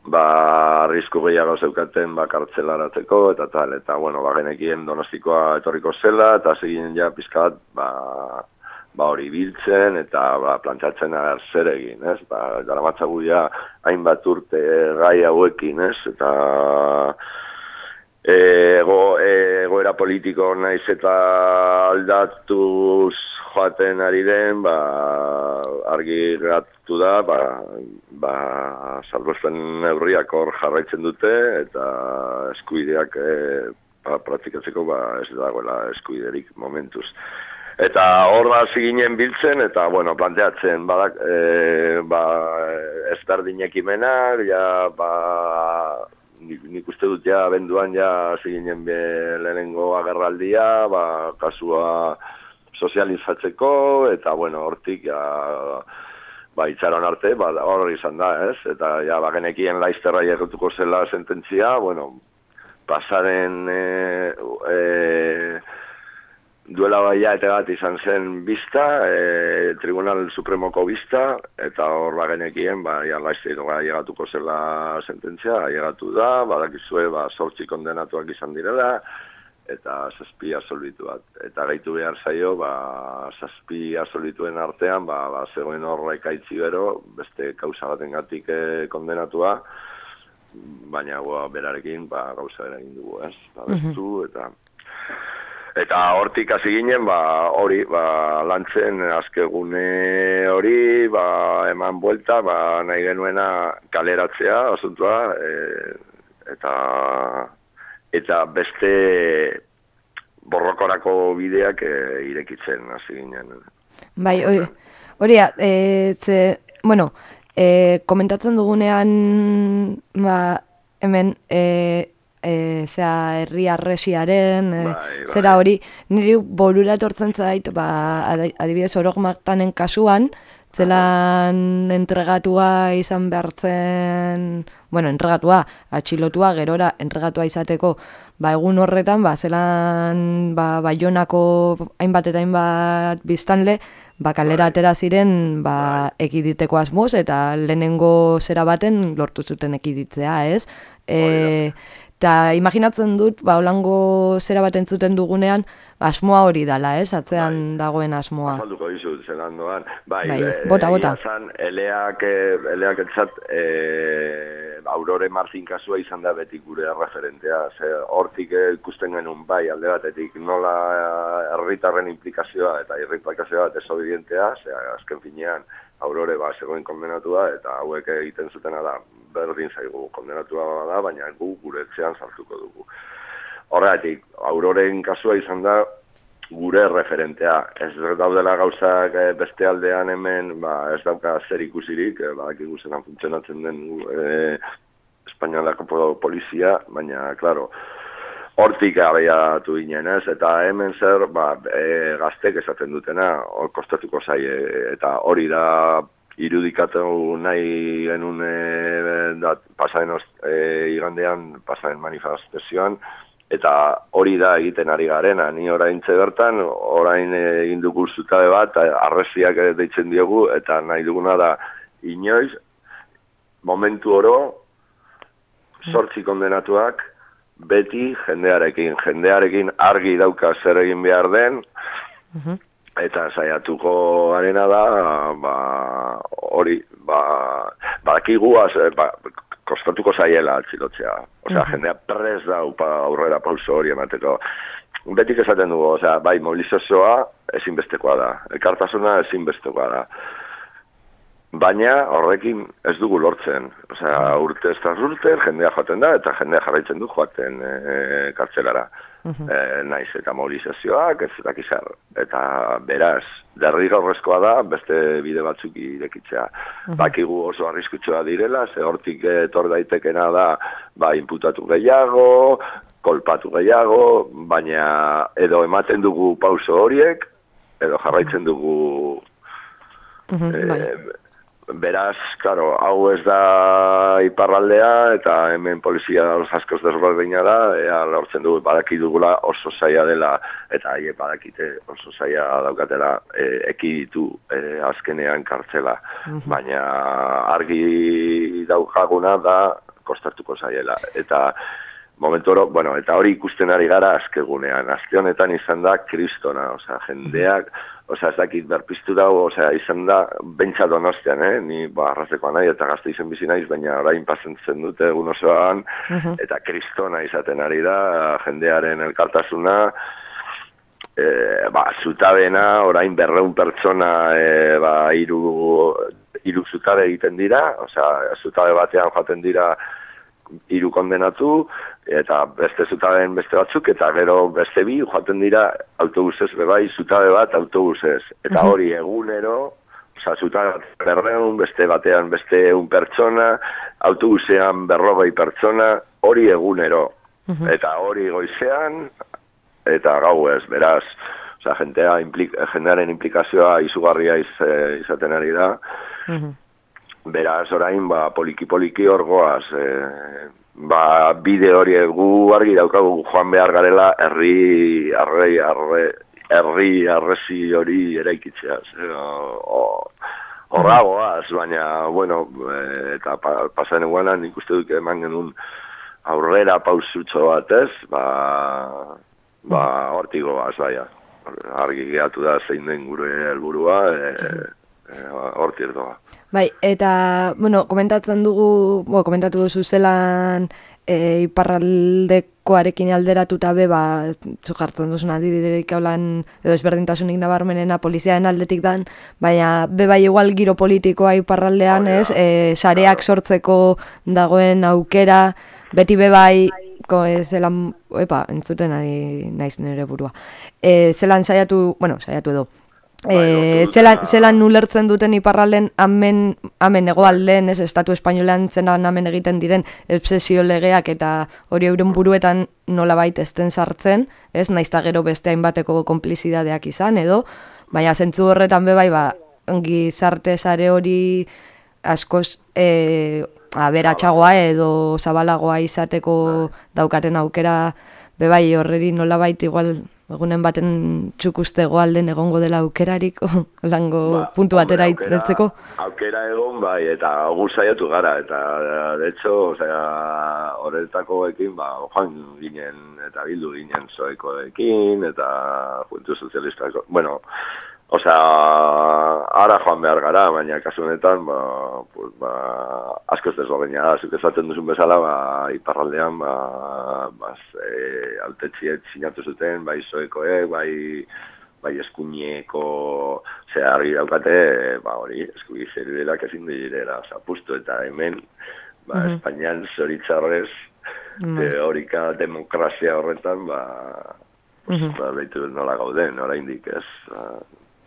S15: ba, arrisku gehiago zeukaten, ba, kartzelaratzeko, eta tal, eta, bueno, ba, genekien donostikoa etorriko zela, eta hasi ginen ja pizkat, ba, ba hori biltzen eta ba, plantxatzen agar zer egin, ez? Ba, gara matzagu ja hainbat urte gai hauekin, ez? Eta ego, egoera politiko naiz eta aldatuz joaten ari den, ba, argi geratu da, ba, ba, salbozten neurriak hor jarraitzen dute, eta eskuideak e, ba, praktikatzeko ba, ez dagoela eskuiderik momentuz. Eta hor hasi ginen biltzen, eta, bueno, planteatzen, badak, e, ba, ezberdinek imenak, ja, ba, nik, nik uste dut ja, benduan ja, ginen be, lehenengo agerraldia, ba, kasua sozializatzeko, eta, bueno, hortik, ja, ba, itxaron arte, ba, hor izan da, ez? Eta, ja, ba, genekien laizterra egotuko zela sententzia, bueno, pasaren, e, e, duela baia eta bat izan zen bizta, e, Tribunal Supremoko bizta, eta hor bagenekien, ba, ian laizte ba, llegatuko zela sententzia, llegatu da, badakizue, ba, sortzi kondenatuak izan direla, eta zazpi absolbitu bat. Eta gaitu behar zaio, ba, zazpi absolbituen artean, ba, ba, zegoen horra ikaitzi bero, beste kausa baten gatik e, kondenatua, baina ba, berarekin ba, gauza egin dugu, ez? Ba, bestu, eta... Eta hortik hasi ginen, ba, hori, ba, lantzen azkegune hori, ba, eman buelta, ba, nahi genuena kaleratzea, asuntua, e, eta, eta beste borrokorako bideak e, irekitzen hasi ginen.
S2: Bai, hori, hori, e, ze, bueno, e, komentatzen dugunean, ba, hemen, e, e, zera herri arresiaren, e, bai, bai. zera hori, niri borura etortzen zait, ba, adibidez orogmatanen kasuan, zelan entregatua izan behartzen, bueno, entregatua, atxilotua, gerora, entregatua izateko, ba, egun horretan, ba, zelan, ba, baionako hainbat eta hainbat biztanle, ba, kalera bai. atera ziren, ba, ekiditeko asmoz, eta lehenengo zera baten lortu zuten ekiditzea, ez? E, Eta imaginatzen dut, ba, holango zera bat entzuten dugunean, asmoa hori dala, ez? Atzean bai. dagoen asmoa.
S15: Afalduko dizut, zelan doan. Bai,
S2: bai. bota, bota.
S15: Zan, eleak, eh, eleak etzat, e, aurore martin kasua izan da betik gure referentea. Ze, hortik ikusten genuen bai, alde batetik nola herritarren implikazioa eta implikazioa desobedientea, ze, azken finean, aurore ba, zegoen kondenatua, eta hauek egiten zutena da, berdin zaigu kondenatua da, baina gu gure etxean sartuko dugu. Horregatik, auroren kasua izan da gure referentea. Ez daudela gauzak eh, beste aldean hemen, ba, ez dauka zer ikusirik, eh, ba, zelan funtzionatzen den e, Espainialako polizia, baina, klaro, hortik abeiatu ginen, ez? Eta hemen zer, ba, e, gaztek esaten dutena, hor kostatuko zai, eta hori da irudikatu nahi genuen e, da, pasaren e, igandean, pasaren manifestazioan, eta hori da egiten ari garena, ni orain bertan, orain egin dugu zutabe bat, arreziak deitzen diogu, eta nahi duguna da inoiz, momentu oro, sortzi kondenatuak, beti jendearekin, jendearekin argi dauka zer egin behar den, mhm eta saiatuko arena da ba hori ba badakigu eh, ba, kostatuko saiela atzilotzea osea mm jendea pres da upa aurrera pauso hori emateko. Betik esaten dugu osea bai mobilizazioa ezinbestekoa da. Elkartasuna ezinbestekoa da. Baina horrekin ez dugu lortzen. Osea urte ez urte jendea joaten da eta jendea jarraitzen du joaten e, kartzelara e, naiz eta mobilizazioak, ez eta kizar. Eta beraz, derri gaurrezkoa da, beste bide batzuk irekitzea. Bakigu oso arriskutsua direla, ze hortik etor daitekena da, ba, inputatu gehiago, kolpatu gehiago, baina edo ematen dugu pauso horiek, edo jarraitzen dugu
S2: Mhm,
S15: Eh,
S2: bai.
S15: Beraz, claro, hau ez da iparraldea eta hemen polizia os askoz desberdina da, ea lortzen dugu badaki dugula oso zaila dela eta haie badakite oso zaila daukatela e, ekiditu e, azkenean kartzela.
S16: Mhm.
S15: Baina argi daukaguna da kostatuko zaiela. Eta momentu oro, bueno, eta hori ikusten ari gara azkegunean. Azte honetan izan da kristona, osea, jendeak, osea, ez dakit berpiztu dago, osea, izan da, bentsa donostian, eh? Ni, ba, arrazekoa nahi eta gazte izen bizi naiz, baina orain pasentzen dute egun osoan, eta kristona izaten ari da, jendearen elkartasuna, e, ba, zutabena, orain berreun pertsona, e, ba, iru, iru zutabe egiten dira, osea, zutabe batean joaten dira hiru kondenatu, eta beste zutabeen beste batzuk, eta gero beste bi joaten dira autobusez, bebai, zutabe bat autobusez. Eta
S16: Mhm.
S15: hori egunero, Osa, zutabe bat berreun, beste batean beste un pertsona, autobusean berrogei pertsona, hori egunero. Eta hori goizean, eta gau ez, beraz, osea, jentea, implik, jendearen implikazioa izugarria iz, eh, izaten ari da, beraz orain, ba, poliki-poliki orgoaz, e, ba, bide hori gu argi daukagu joan behar garela herri, arrei, arre, herri, arrezi hori eraikitzea, o, horragoaz, baina, bueno, e, eta pa, pasan eguanan nik uste dut eman genuen aurrera pausutxo bat, ez? Ba, ba, hortik goaz, baina. Argi gehatu da zein den gure helburua, e, hortik doa.
S2: Bai, eta, bueno, komentatzen dugu, bueno, komentatu duzu zelan e, iparraldekoarekin alderatuta be, ba, jartzen duzun adibiderik haulan, edo ezberdintasunik nabarmenena poliziaren aldetik dan, baina be bai igual giro politikoa iparraldean, ez, e, sareak sortzeko dagoen aukera, beti be bai, ko, e, zelan, epa, entzuten ari naiz nire burua. E, zelan saiatu, bueno, saiatu edo, E, zelan, zelan ulertzen duten iparralden amen, amen egoalden, ez, estatu espainolean zelan amen egiten diren obsesio legeak eta hori euren buruetan nolabait ezten sartzen, ez, naizta gero beste hainbateko konplizidadeak izan, edo, baina zentzu horretan be bai, ba, gizarte sare hori askoz e, aberatsagoa edo zabalagoa izateko daukaten aukera be bai horreri nolabait igual egunen baten txukuste goalden egongo dela aukerarik lango puntu batera
S15: Ba, aukera- egon bai, eta gu saiatu gara, eta de hecho, osea, horretakoekin, ba, joan ginen, eta bildu ginen zoekoekin, eta Juventud Sozialistako, bueno, osea, ara joan behar gara, baina kasu honetan, ba, pues, ba, asko ez desberdina da, zuk esaten duzun bezala, ba, iparraldean, ba, ba, e, autetxiet sinatu zuten, bai zoekoek, bai, bai eskuineko zeharri daukate, ba hori, eskubi zerudelak ezin direla zapustu eta hemen, ba,
S16: Mhm.
S15: Espainian zoritzarrez,
S2: Bai.
S15: teorika demokrazia horretan, ba,
S2: Mhm.
S15: ba, behitu nola gauden, oraindik ez, ba,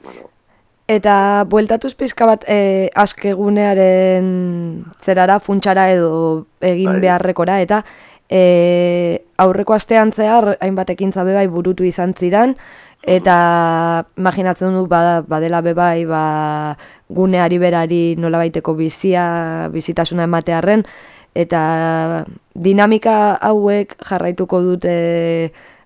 S15: bueno,
S2: Eta bueltatuz pizka bat e, askegunearen zerara, funtsara edo egin
S15: Bai.
S2: beharrekora, eta e, aurreko astean zehar, hainbat ekintza bebai burutu izan ziran, eta imaginatzen du bada, badela bebai ba, guneari berari nolabaiteko bizia, bizitasuna ematearren, eta dinamika hauek jarraituko dute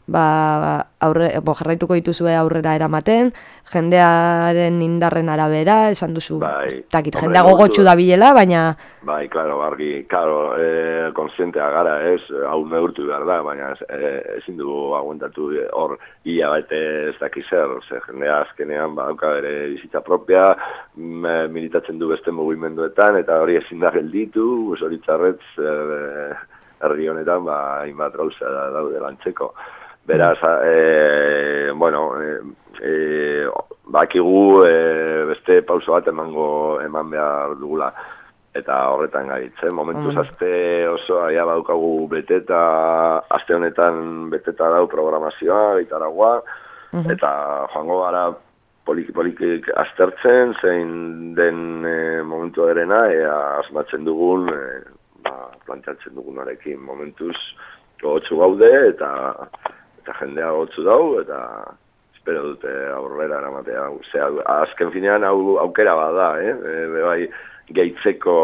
S2: ba, aurre, bo, jarraituko dituzue aurrera eramaten, jendearen indarren arabera, esan duzu,
S15: Bai.
S2: takit, jendea
S15: neurtu-
S2: da bilela, baina
S15: Bai, claro, argi, claro, eh, konsientea gara, ez, hau neurtu behar da, baina eh, ezin dugu aguantatu eh, hor ia bete ez daki zer, ze jendea azkenean badauka bere bizitza propia, mm, eh, militatzen du beste mugimenduetan, eta hori ezin da gelditu, horitzarretz, eh, herri honetan, ba, hainbat gauza da daude lantzeko. Beraz, e, bueno, e, e, bakigu e, beste pauso bat emango eman behar dugula eta horretan gaitzen. Momentuz
S16: Hombre.
S15: aste osoa ja daukagu beteta, aste honetan beteta dau programazioa, gitaragua,
S16: Mhm.
S15: eta joango gara poliki polikik aztertzen, zein den e, momentu erena, ea asmatzen dugun, e, ba, planteatzen dugunarekin momentuz gogotsu gaude, eta eta jendea gogotsu dau, eta espero dute aurrera eramatea. Osea, azken finean hau aukera bada, eh? E, bai, gehitzeko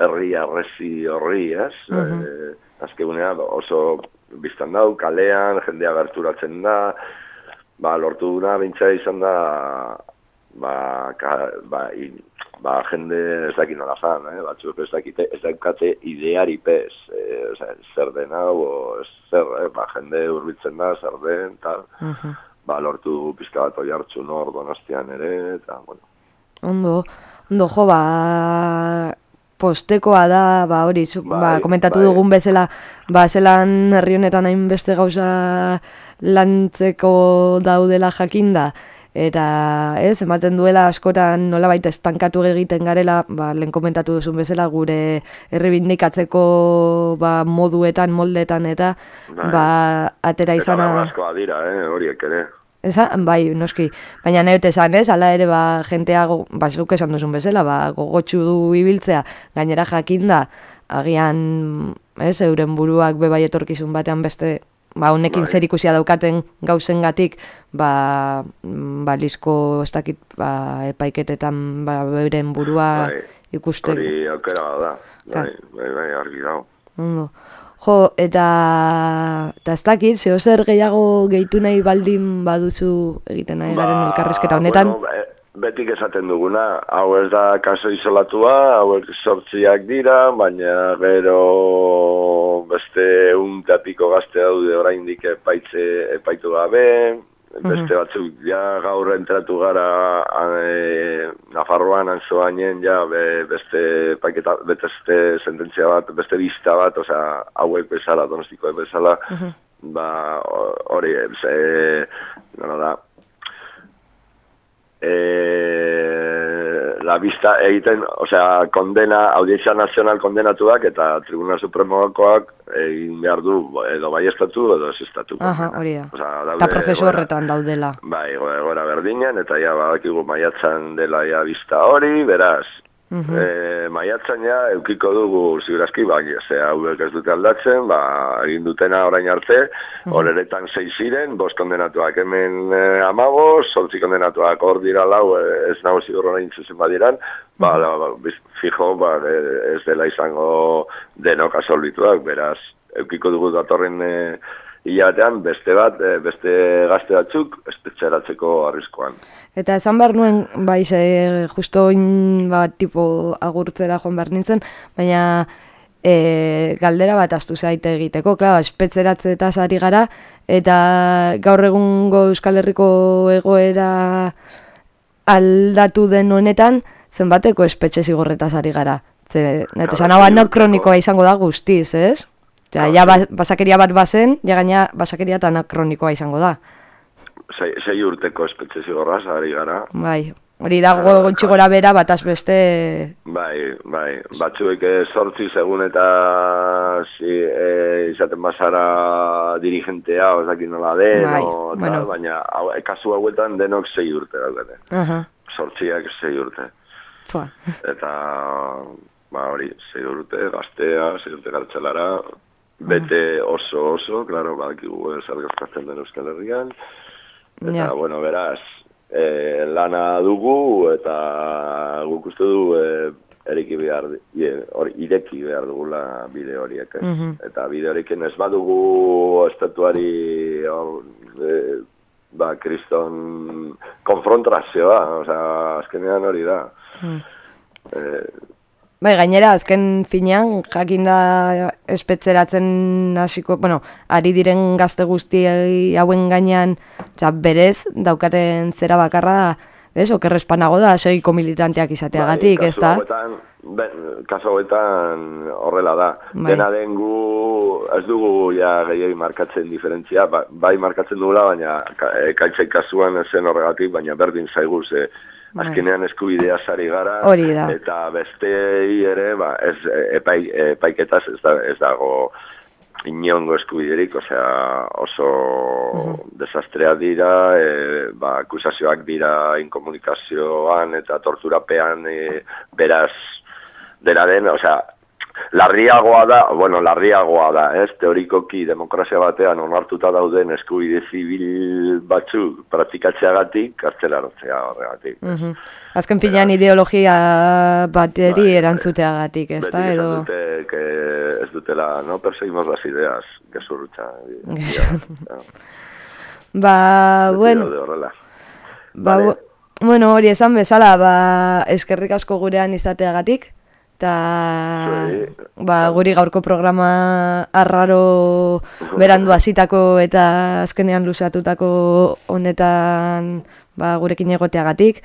S15: herri arrezi horri, ez?
S2: Mhm.
S15: E, azkenean oso biztan dau, kalean, jendea gerturatzen da, ba, lortu duna bintza izan da, ba, ka, ba, i, ba, jende ez dakit nola zan, eh? batzuk ez dakite, ez daukate ideari pez, eh, osea, zer den hau, zer, eh? ba, jende urbitzen da, zer den, tal,
S2: Mhm.
S15: ba, lortu pizka bat oi hartzu nor donostian ere, eta, bueno,
S2: Ondo, ondo jo, ba, postekoa da, ba, hori, zu- ba,
S15: Bai,
S2: komentatu
S15: bai.
S2: dugun bezala, ba, zelan herri honetan hainbeste gauza lantzeko daudela jakinda, eta ez, ematen duela askotan nolabait estankatu egiten garela, ba, lehen komentatu duzun bezala, gure errebindikatzeko ba, moduetan, moldetan, eta
S15: Bai.
S2: ba, atera
S15: eta
S2: izana...
S15: askoa dira, eh, horiek ere.
S2: Eza, bai, noski. Baina neute esan ez, ala ere, ba, jentea, ba, zuk esan duzun bezala, ba, gogotxu du ibiltzea, gainera jakinda, agian, ez, euren buruak bebai etorkizun batean beste, ba, honekin
S15: Bai.
S2: zer ikusia daukaten gauzengatik, ba, mm, balizko, ez dakit, ba, epaiketetan, ba, beuren burua
S15: Bai,
S2: ikuste.
S15: Hori aukera da, bai, bai, bai, argi dago.
S2: Ondo. Jo, eta, eta ez dakit, zeo zer gehiago gehitu nahi baldin baduzu egiten nahi garen elkarrizketa honetan.
S15: Ba, Bueno, be- betik esaten duguna, hau ez da kaso isolatua, hauek sortziak dira, baina gero beste un tapiko gazte daude oraindik epaitze, epaitu gabe, beste batzuk ja gaur entratu gara e, Nafarroan anzoainen ja be, beste paiketa, beste sententzia bat, beste bista bat, osea, hauek bezala, donostikoek bezala, ba, ho- hori, ze, nola da, e, la vista egiten, osea, kondena, audientzia nazional kondenatuak eta Tribunal Supremoakoak egin behar du, edo bai estatu, edo ez estatu.
S2: Aha, hori da.
S15: Osea, daude
S2: Eta prozesu horretan daudela.
S15: Bai, egoera berdinen, eta ja badakigu maiatzan dela ja bista hori, beraz,
S2: Mhm.
S15: e, maiatzan ja eukiko dugu ziurazki, bai, ze hauek ez dute aldatzen, ba, egin dutena orain arte, horeretan sei ziren, bost kondenatuak hemen e, amabos, sortzi kondenatuak hor dira lau, e, ez nago zigur orain zuzen badiran, ba, la, ba, biz- fijo, ba, ez dela izango denok asolbituak, beraz, eukiko dugu datorren e, hilabetean beste bat, e, beste gazte batzuk, espetxeratzeko arriskoan.
S2: Eta esan behar nuen, bai, ze, justo oin, ba, tipo, agurtzera joan behar nintzen, baina e, galdera bat astu zaite egiteko, klaro, espetzeratze eta ari gara, eta gaur egungo Euskal Herriko egoera aldatu den honetan, zenbateko espetxe zigorretaz ari gara. Ze, neto, esan hau anakronikoa izango da guztiz, ez? Ja, ja ba- basakeria bat bazen, ja gaina basakeria eta anakronikoa izango da.
S15: Sei, sei urteko espetxe zigorraz, ari gara.
S2: Bai, hori da gutxi gora bera bataz beste...
S15: Bai, bai, batzuek eh, sortzi segun eta si, eh, izaten bazara dirigentea, ozakin nola den,
S2: Bai,
S15: o, tal,
S2: bueno.
S15: baina hau, eh, kasu hauetan denok sei urte daukate.
S2: Aha,
S15: Sortziak sei urte.
S2: fua.
S15: Eta, ba hori, sei urte, gaztea, sei urte kartzelara, bete oso oso, klaro, badakigu eh, zer gertatzen den Euskal Herrian, eta,
S2: Ja.
S15: bueno, beraz, e, lana dugu, eta guk uste du e, eriki behar, e, hori, ireki behar dugula bide horiek, ez?
S2: Mhm.
S15: Eta bide horiekin ez badugu estatuari, hor, e, ba, kriston konfrontrazioa, osea, azkenean hori da.
S2: Mm.
S15: E,
S2: Bai, gainera, azken finean, jakinda espetzeratzen hasiko, bueno, ari diren gazte guzti hauen gainean, oza, berez, daukaten zera bakarra da, ez, okerrespanago da, segiko militanteak izateagatik,
S15: bai,
S2: ez da?
S15: hauetan, ben, kasu hauetan horrela da.
S2: Bai.
S15: Dena den gu, ez dugu ja gehiagi markatzen diferentzia, ba, bai markatzen dugula, baina ka, e, kasuan zen horregatik, baina berdin zaigu, ze
S2: Bai.
S15: Azkenean eskubidea sari gara, eta bestei ere, ba, ez, epai, epaiketaz ez, da, ez dago inongo eskubiderik, osea, oso desastrea dira, e, ba, akusazioak dira inkomunikazioan eta torturapean, e, beraz, dena den, osea, larriagoa da, bueno, larriagoa da, ez, teorikoki demokrazia batean onartuta dauden eskubide zibil batzuk praktikatzeagatik, kartzelarotzea horregatik.
S2: Mhm. Azken finean ideologia bateri erantzuteagatik, ez da, edo...
S15: dute, que ez dutela, no perseguimos las ideas, gezurrutxa.
S2: Ba, bueno,
S15: Daude horrela.
S2: ba, bu- bueno, hori esan bezala, ba, eskerrik asko gurean izateagatik, eta ba, guri gaurko programa arraro berandu hasitako eta azkenean luzatutako honetan ba, gurekin egoteagatik,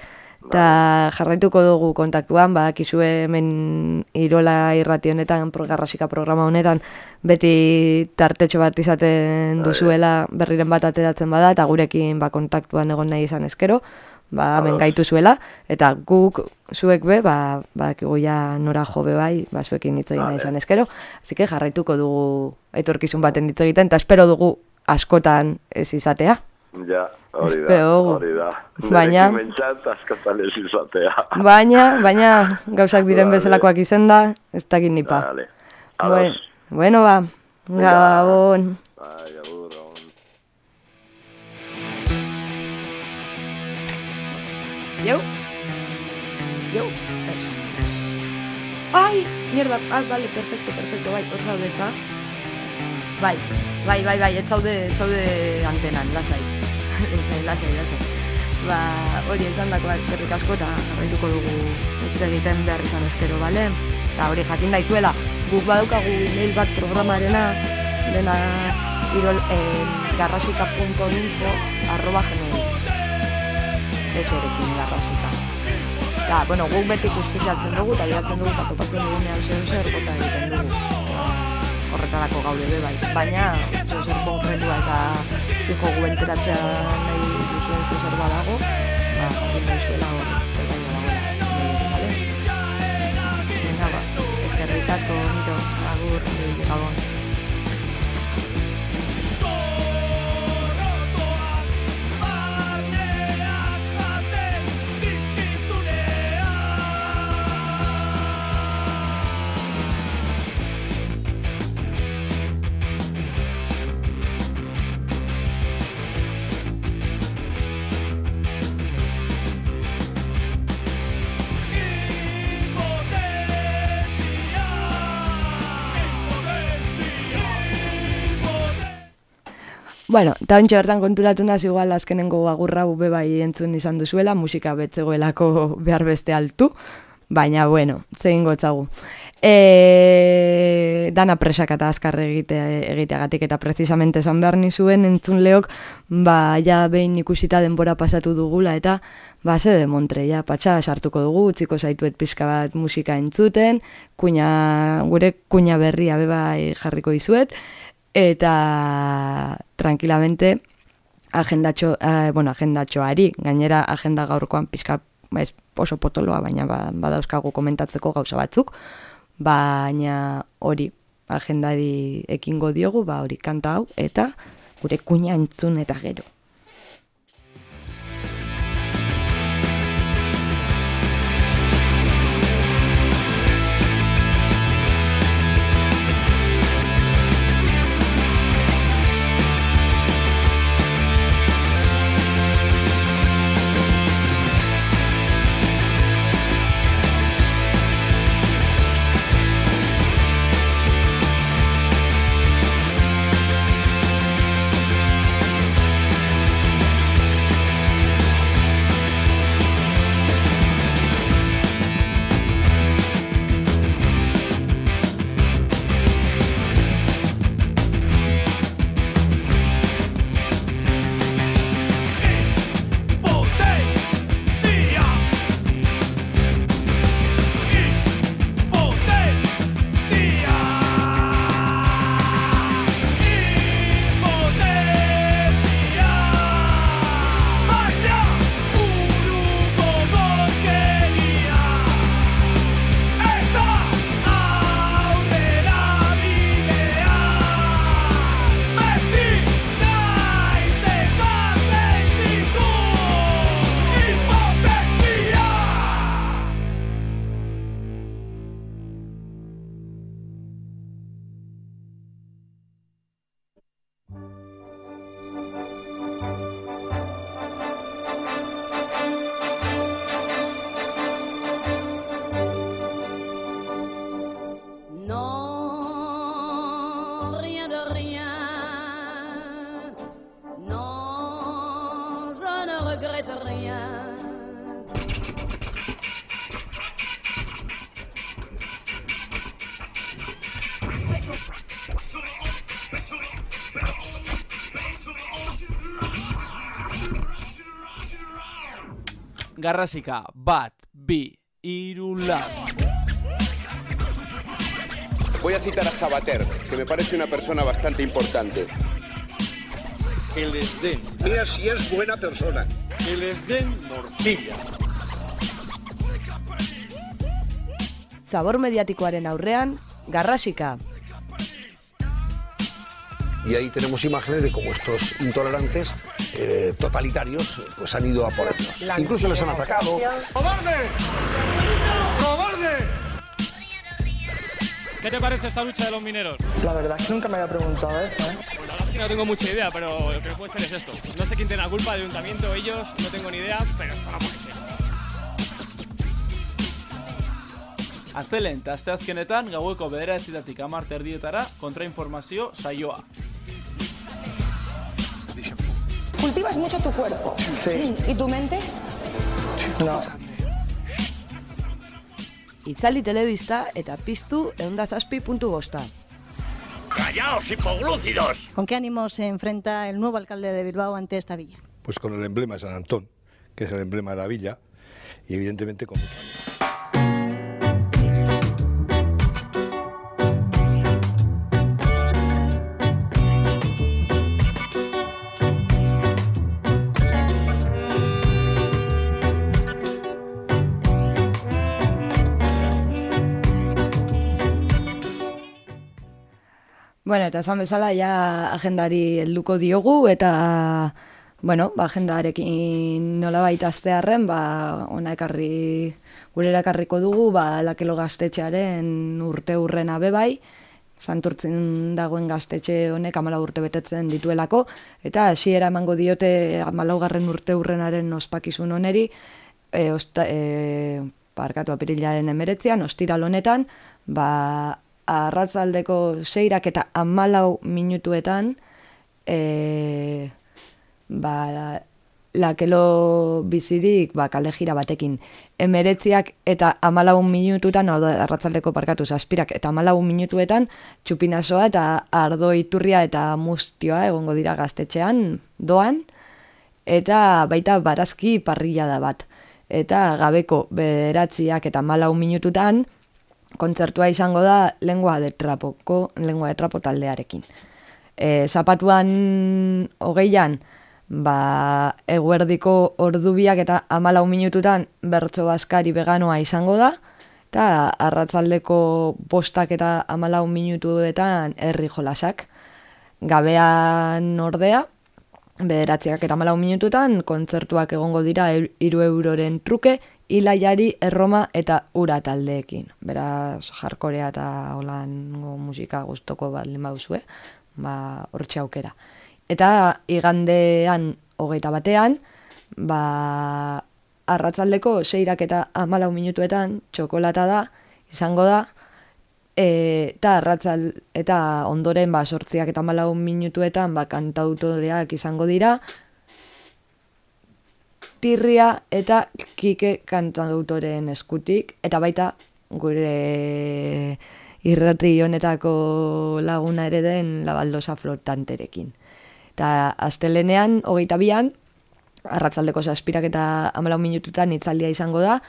S2: eta jarraituko dugu kontaktuan, ba, kizue hemen irola irrati honetan, pro- garrasika programa honetan, beti tartetxo bat izaten duzuela berriren bat ateratzen bada, eta gurekin ba, kontaktuan egon nahi izan eskero, ba, hemen gaitu zuela, eta guk zuek be, ba, ba, ja nora jobe bai, ba, zuekin hitz egin izan eskero, así que jarraituko dugu etorkizun baten hitz egiten, eta espero dugu askotan ez izatea.
S15: Ja, hori da, hori da.
S2: Baina-
S15: askotan ez izatea.
S2: Baina, baina, gauzak diren bezalakoak izen da, ez dakit nipa.
S15: Vale.
S2: Bueno, bueno, ba, gabon.
S15: Bai, agur,
S2: Yo. Yo. Ai, mierda. Ah, vale, perfecto, perfecto. Bai, hor zaude, ezta? Bai, bai, bai, bai, ez zaude, ez zaude antenan, lasai. lasai, lasai, lasai. Ba, hori esan dakoa eskerrik asko eta jarraituko dugu hitz egiten behar izan eskero, bale? Eta hori jakin daizuela, guk badaukagu mail bat programarena, dena irol, eh, garrasika.info arroba eserekin garrasika. Eta, bueno, guk beti justiziatzen dugu, eta biratzen dugu, eta topatzen dugunean zer zer, bota egiten dugu. Horretarako gaude be bai. Baina, zer zer konkretua eta fijo gu enteratzea nahi duzuen zer zer badago, ba, jakin daizuela hor, hor bai badagoela. Vale? Venga, ba, eskerrik asko, bonito, agur, gabon. Bueno, eta ontsa bertan konturatu naz igual azkenengo agurra ube bai entzun izan duzuela, musika betzegoelako behar beste altu, baina bueno, zein gotzagu. E, dana presak eta azkar egite, egiteagatik eta precisamente esan behar nizuen entzun leok, ba, ja behin ikusita denbora pasatu dugula eta ba, ze montre, ja, patxa sartuko dugu, utziko zaituet pixka bat musika entzuten, kuina, gure kuina berria bebai jarriko dizuet, eta tranquilamente agendatxo, eh, bueno, agendatxoari, gainera agenda gaurkoan pixka ez oso potoloa, baina ba, badauzkagu komentatzeko gauza batzuk, baina hori agendari ekingo diogu, ba hori kanta hau, eta gure kuina entzun eta gero.
S16: Garrasika, bat, bi, iru, lau.
S17: Voy a citar a Sabater, que me parece una persona bastante importante.
S18: Que les den. Mira si es buena persona. Que les den morcilla.
S2: Zabor mediatikoaren aurrean, garrasika.
S19: Y ahí tenemos imágenes de cómo estos intolerantes eh, totalitarios pues han ido a por ellos. Incluso les han atacado.
S18: ¡Cobarde! ¡Cobarde!
S20: ¿Qué te parece esta lucha de los mineros?
S21: La verdad es que nunca me había preguntado eso, ¿eh?
S20: Pues la verdad es que no tengo mucha idea, pero lo que puede ser es esto. No sé quién tiene la culpa, el ayuntamiento, ellos, no tengo ni idea, pero esto no puede ser.
S16: Aztelen eta asteazkenetan gaueko bederatzietatik amar terdietara kontrainformazio saioa.
S22: Cultivas mucho tu cuerpo.
S21: Sí.
S22: ¿Y tu mente?
S21: No.
S2: Itzali telebista eta piztu eundazazpi puntu bosta.
S18: ¡Callaos, hipoglúcidos!
S23: ¿Con qué ánimo se enfrenta el nuevo alcalde de Bilbao ante esta villa?
S19: Pues con el emblema de San Antón, que es el emblema de la villa, y evidentemente con mucha
S2: Bueno, eta esan bezala ja agendari helduko diogu eta bueno, ba agendarekin nola baita aztearren, ba ona ekarri gure ekarriko dugu ba lakelo gaztetxearen urte urrena bebai, santurtzen dagoen gaztetxe honek amala urte betetzen dituelako, eta hasiera emango diote amalaugarren urte urrenaren ospakizun oneri, e, osta, e, parkatu apirilaren emeretzean, ostiral honetan, ba, arratzaldeko seirak eta amalau minutuetan, e, ba, lakelo bizirik ba, kale jira batekin. Emeretziak eta amalaun minututan, da, arratzaldeko parkatu zazpirak, eta amalaun minutuetan, txupinasoa eta ardo iturria eta mustioa egongo dira gaztetxean doan, eta baita barazki parrilla da bat. Eta gabeko bederatziak eta amalaun minututan, kontzertua izango da lengua de trapoko, lengua de trapo taldearekin. E, zapatuan hogeian, ba, eguerdiko ordubiak eta amalau minututan bertso baskari veganoa izango da, eta arratzaldeko bostak eta amalau minutuetan herri jolasak. Gabean ordea, bederatziak eta amalau minututan, kontzertuak egongo dira iru euroren truke, ilaiari erroma eta ura taldeekin. Beraz, jarkorea eta holango musika gustoko bat lima duzue, ba, hortxe aukera. Eta igandean hogeita batean, ba, arratzaldeko seirak eta amalau minutuetan txokolata da, izango da, e, eta arratzal, eta ondoren ba, sortziak eta amalau minutuetan ba, kantautoreak izango dira, tirria eta kike kantautoren eskutik, eta baita gure irrati honetako laguna ere den labaldosa flotanterekin. Eta astelenean, hogeita bian, arratzaldeko zazpirak eta amalau minututan itzaldia izango da,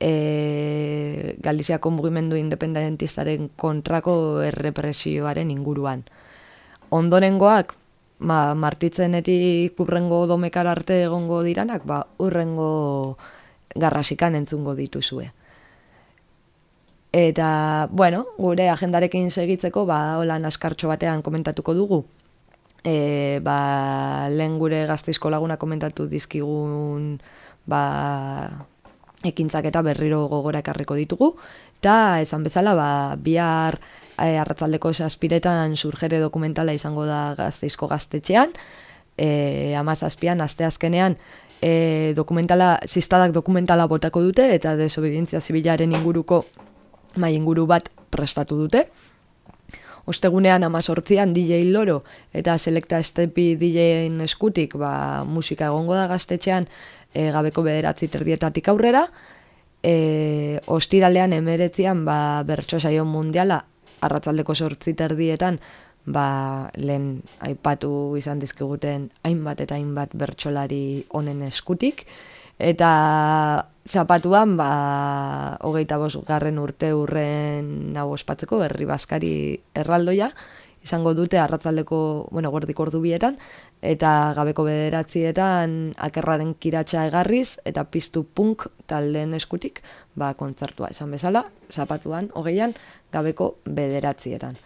S2: e, Galiziako mugimendu independentistaren kontrako errepresioaren inguruan. Ondorengoak, ma, martitzenetik urrengo domekar arte egongo diranak, ba, urrengo garrasikan entzungo dituzue. Eta, bueno, gure agendarekin segitzeko, ba, hola naskartxo batean komentatuko dugu. E, ba, lehen gure gazteizko laguna komentatu dizkigun ba, ekintzak eta berriro gogora ekarriko ditugu. Eta, esan bezala, ba, bihar e, arratzaldeko esaspiretan surgere dokumentala izango da gazteizko gaztetxean. E, amazazpian, azte azkenean, e, dokumentala, ziztadak dokumentala botako dute, eta desobedientzia zibilaren inguruko mai inguru bat prestatu dute. Ostegunean amazortzian DJ Loro eta Selecta Estepi DJen eskutik ba, musika egongo da gaztetxean e, gabeko bederatzi terdietatik aurrera. E, ostiralean emeretzian ba, bertso saio mundiala arratzaldeko sortzi terdietan ba, lehen aipatu izan dizkiguten hainbat eta hainbat bertsolari honen eskutik. Eta zapatuan, ba, hogeita bos garren urte urren hau ospatzeko, herri baskari erraldoia, izango dute arratzaldeko, bueno, gordiko ordu eta gabeko bederatzietan akerraren kiratxa egarriz, eta piztu punk taldeen eskutik, ba, kontzertua esan bezala, zapatuan, hogeian, gabeko bederatzietan.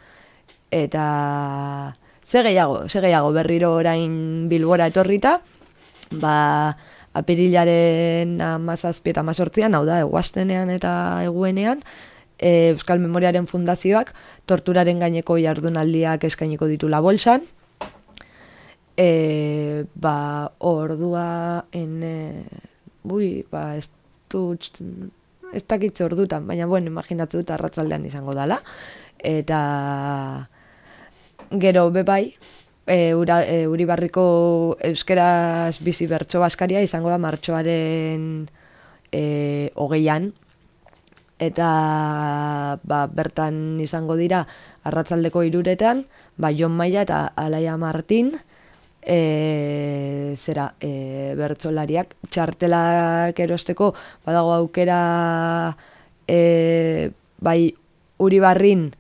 S2: Eta ze gehiago, ze gehiago berriro orain bilbora etorrita, ba, apirilaren amazazpi eta amazortzian, hau da, eguaztenean eta eguenean, e, Euskal Memoriaren Fundazioak torturaren gaineko jardunaldiak eskainiko ditu la bolsan. E, ba, ordua en, bui, ba, ez du, ez dakitze ordutan, baina, bueno, imaginatu dut arratzaldean izango dala. Eta gero bebai, e, ura, e, Uribarriko euskeraz bizi bertso baskaria izango da martxoaren e, hogeian, eta ba, bertan izango dira arratzaldeko iruretan, ba, Jon Maia eta Alaia Martin, e, zera, e, bertzolariak, txartelak erosteko, badago aukera, e, bai, Uribarrin,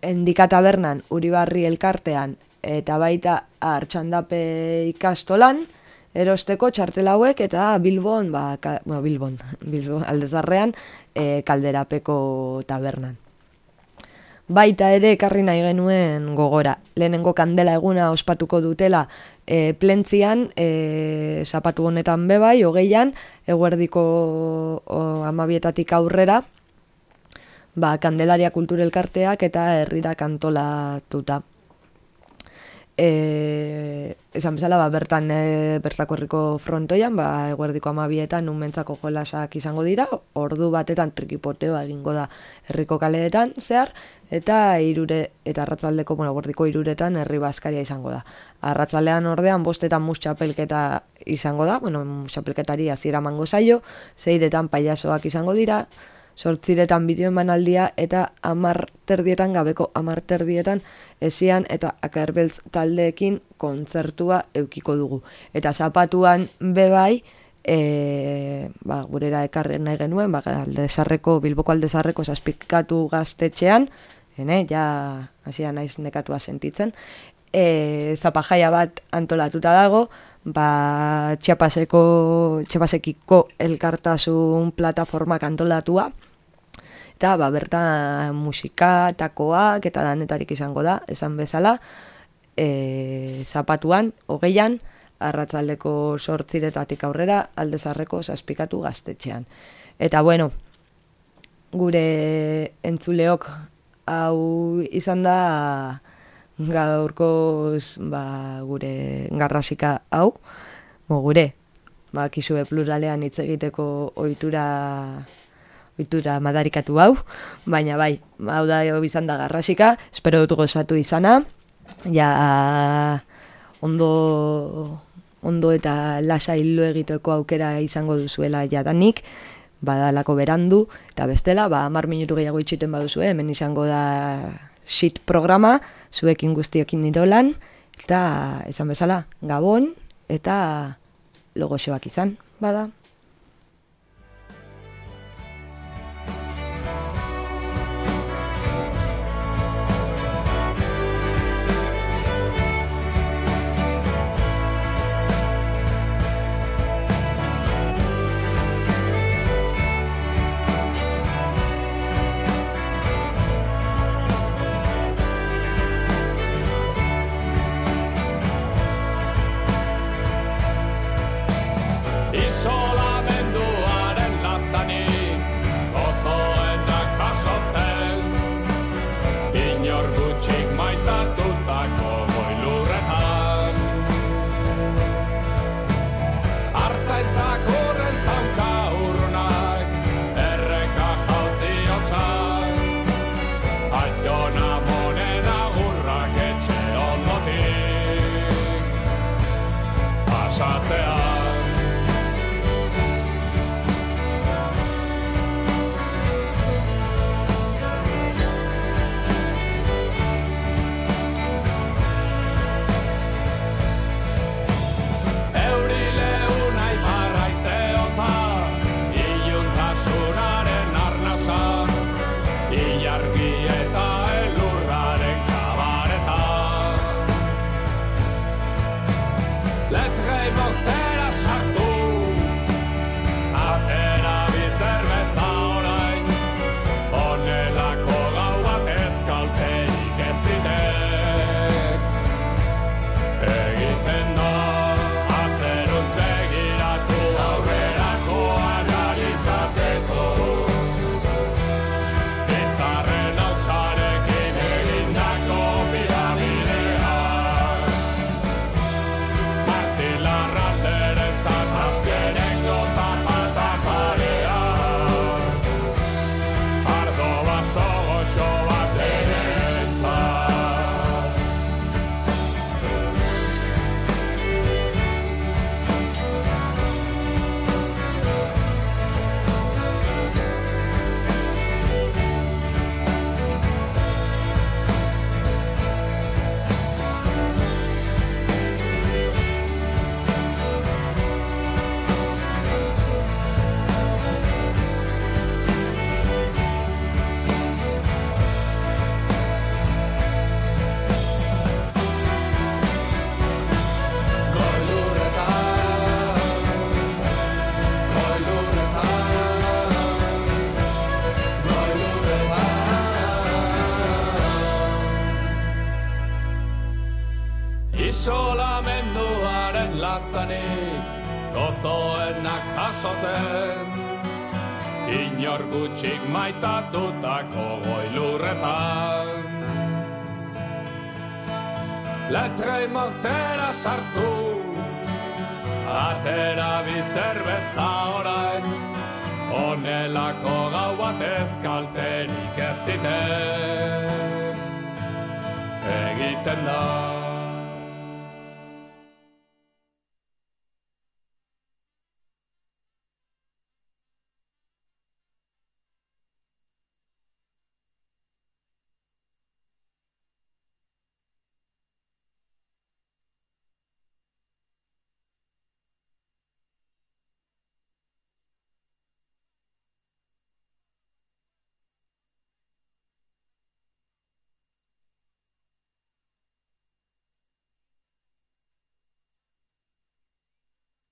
S2: Endika tabernan, Uribarri elkartean, eta baita hartxandape ikastolan, erosteko txartel hauek eta Bilbon, ba, ka, bueno, Bilbon, Bilbon aldezarrean, e, kalderapeko tabernan. Baita ere ekarri nahi genuen gogora. Lehenengo kandela eguna ospatuko dutela e, plentzian, e, zapatu honetan bebai, hogeian, eguerdiko o, amabietatik aurrera, ba, Kandelaria Kulturelkarteak eta herrira kantolatuta. E, esan bezala, ba, bertan e, bertako herriko frontoian, ba, eguerdiko amabietan unmentzako jolasak izango dira, ordu batetan trikipoteoa egingo da herriko kaleetan zehar, eta irure eta arratzaldeko, bueno, eguerdiko iruretan herri baskaria izango da. Arratzaldean ordean, bostetan mus txapelketa izango da, bueno, mus txapelketari azira mango zaio, zeiretan paiasoak izango dira, sortziretan bideo emanaldia eta amar terdietan gabeko amar terdietan esian eta akerbeltz taldeekin kontzertua eukiko dugu. Eta zapatuan bebai, e, ba, gurera ekarren nahi genuen, ba, aldezarreko, bilboko aldezarreko saspikatu gaztetxean, ene, ja, hasia naiz nekatua sentitzen, e, zapajaia bat antolatuta dago, ba, txapaseko, txapasekiko elkartasun plataformak antolatua, eta ba, bertan musika, takoak eta danetarik izango da, esan bezala, e, zapatuan, hogeian, arratzaldeko sortziretatik aurrera, aldezarreko saspikatu gaztetxean. Eta bueno, gure entzuleok hau izan da gaurkoz ba, gure garrasika hau, mo gure, ba, kisue pluralean hitz egiteko ohitura bitura madarikatu hau, baina bai, hau da izan da garrasika, espero dut gozatu izana, ja ondo, ondo eta lasa hillo egiteko aukera izango duzuela jadanik, badalako berandu, eta bestela, ba, mar minutu gehiago itxuten baduzu, hemen izango da shit programa, zuekin guztiokin nirolan, eta esan bezala, gabon, eta logo izan, bada.